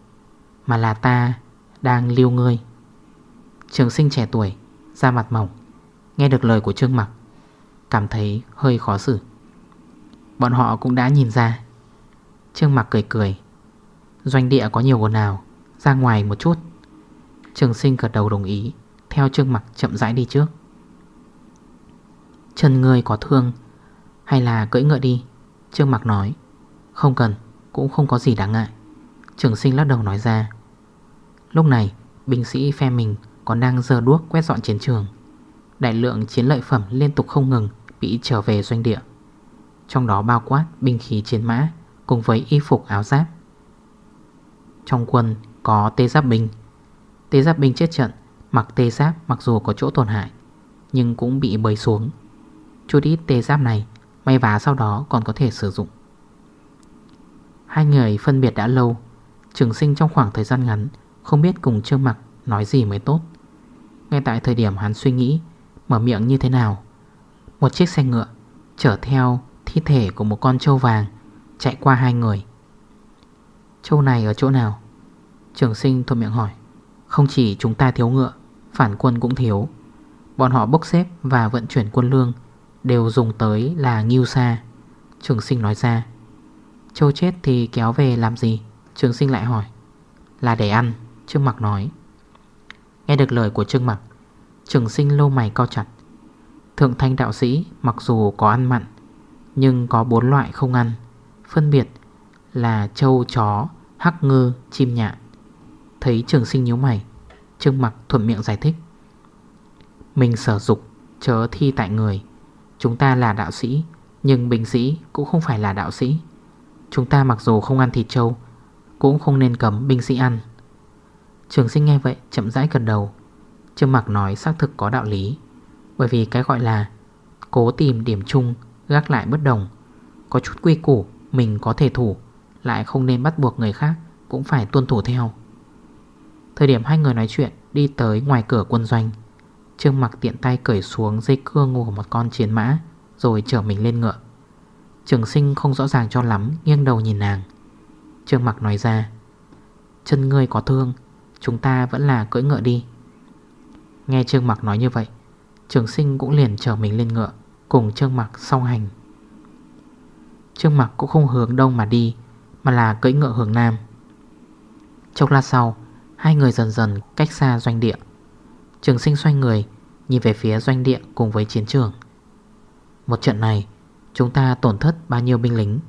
Speaker 1: Mà là ta đang lưu ngươi. Trường sinh trẻ tuổi, Da mặt mỏng, Nghe được lời của Trương mặc Cảm thấy hơi khó xử. Bọn họ cũng đã nhìn ra. Trương Mạc cười cười. Doanh địa có nhiều quần nào Ra ngoài một chút. Trường sinh gật đầu đồng ý, Theo Trương Mạc chậm rãi đi trước. Chân người có thương Hay là cưỡi ngựa đi? Trương Mạc nói. Không cần, cũng không có gì đáng ngại. Trường sinh lắc đầu nói ra. Lúc này, binh sĩ phe mình Còn đang dơ đuốc quét dọn chiến trường. Đại lượng chiến lợi phẩm liên tục không ngừng Bị trở về doanh địa. Trong đó bao quát binh khí chiến mã. Cùng với y phục áo giáp. Trong quân có tê giáp binh. Tê giáp binh chết trận, Mặc tê giáp mặc dù có chỗ tổn hại, Nhưng cũng bị bơi xuống. Chút ít tê giáp này, May vá sau đó còn có thể sử dụng. Hai người phân biệt đã lâu, Trường sinh trong khoảng thời gian ngắn, Không biết cùng Trương Mặc nói gì mới tốt. Ngay tại thời điểm hắn suy nghĩ, Mở miệng như thế nào, Một chiếc xe ngựa Chở theo thi thể của một con trâu vàng Chạy qua hai người. Châu này ở chỗ nào? Trường sinh thuộc miệng hỏi. Không chỉ chúng ta thiếu ngựa, Phản quân cũng thiếu. Bọn họ bốc xếp và vận chuyển quân lương, Đều dùng tới là nghiêu xa Trường sinh nói ra. Châu chết thì kéo về làm gì? Trường sinh lại hỏi. Là để ăn, Trương Mặc nói. Nghe được lời của Trương Mặc, Trường sinh lô mày co chặt. Thượng thanh đạo sĩ mặc dù có ăn mặn, Nhưng có bốn loại không ăn. Phân biệt là châu chó, hắc ngư, chim nhạn. Thấy trường sinh nhíu mày Trương mặc thuận miệng giải thích. Mình sở dục chớ thi tại người. Chúng ta là đạo sĩ Nhưng bình sĩ cũng không phải là đạo sĩ. Chúng ta mặc dù không ăn thịt trâu Cũng không nên cấm binh sĩ ăn. Trường sinh nghe vậy chậm rãi gần đầu. Trương mặc nói xác thực có đạo lý Bởi vì cái gọi là Cố tìm điểm chung Gác lại bất đồng Có chút quy củ mình có thể thủ, Lại không nên bắt buộc người khác Cũng phải tuân thủ theo. Thời điểm hai người nói chuyện, Đi tới ngoài cửa quân doanh, Trương mặc tiện tay cởi xuống dây cương của một con chiến mã, Rồi chở mình lên ngựa. Trường sinh không rõ ràng cho lắm, Nghiêng đầu nhìn nàng. Trương mặc nói ra, Chân ngươi có thương, Chúng ta vẫn là cưỡi ngựa đi. Nghe Trương mặc nói như vậy, Trường sinh cũng liền chở mình lên ngựa, Cùng Trương mặc song hành. Trương mặc cũng không hướng đông mà đi, Mà là cưỡi ngựa hướng nam. Chốc lát sau, Hai người dần dần cách xa doanh địa. Trường sinh xoay người, Nhìn về phía doanh địa cùng với chiến trường. Một trận này, Chúng ta tổn thất bao nhiêu binh lính?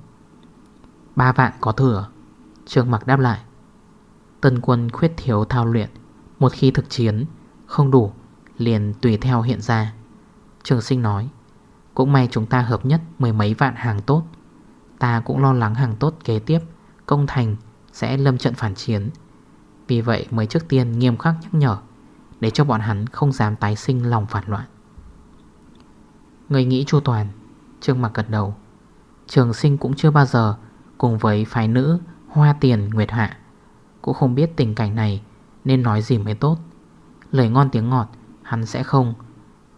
Speaker 1: Ba vạn có thừa. Trương mặc đáp lại. Tân quân khuyết thiếu thao luyện, Một khi thực chiến, Không đủ, liền tùy theo hiện ra. Trường sinh nói, Cũng may chúng ta hợp nhất mười mấy vạn hàng tốt. Ta cũng lo lắng hàng tốt kế tiếp, Công thành sẽ lâm trận phản chiến. Vì vậy mới trước tiên nghiêm khắc nhắc nhở, Để cho bọn hắn không dám tái sinh lòng phản loạn. Người nghĩ chu toàn, Trương mặc gật đầu. Trường sinh cũng chưa bao giờ Cùng với phái nữ Hoa tiền, Nguyệt Hạ, Cũng không biết tình cảnh này Nên nói gì mới tốt. Lời ngon tiếng ngọt, Hắn sẽ không.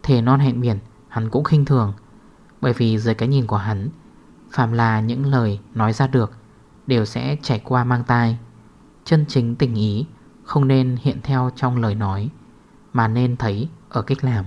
Speaker 1: Thề non hẹn biển, Hắn cũng khinh thường. Bởi vì dưới cái nhìn của hắn Phạm là những lời nói ra được Đều sẽ trải qua mang tai. Chân chính tình ý Không nên hiện theo trong lời nói, Mà nên thấy ở cách làm.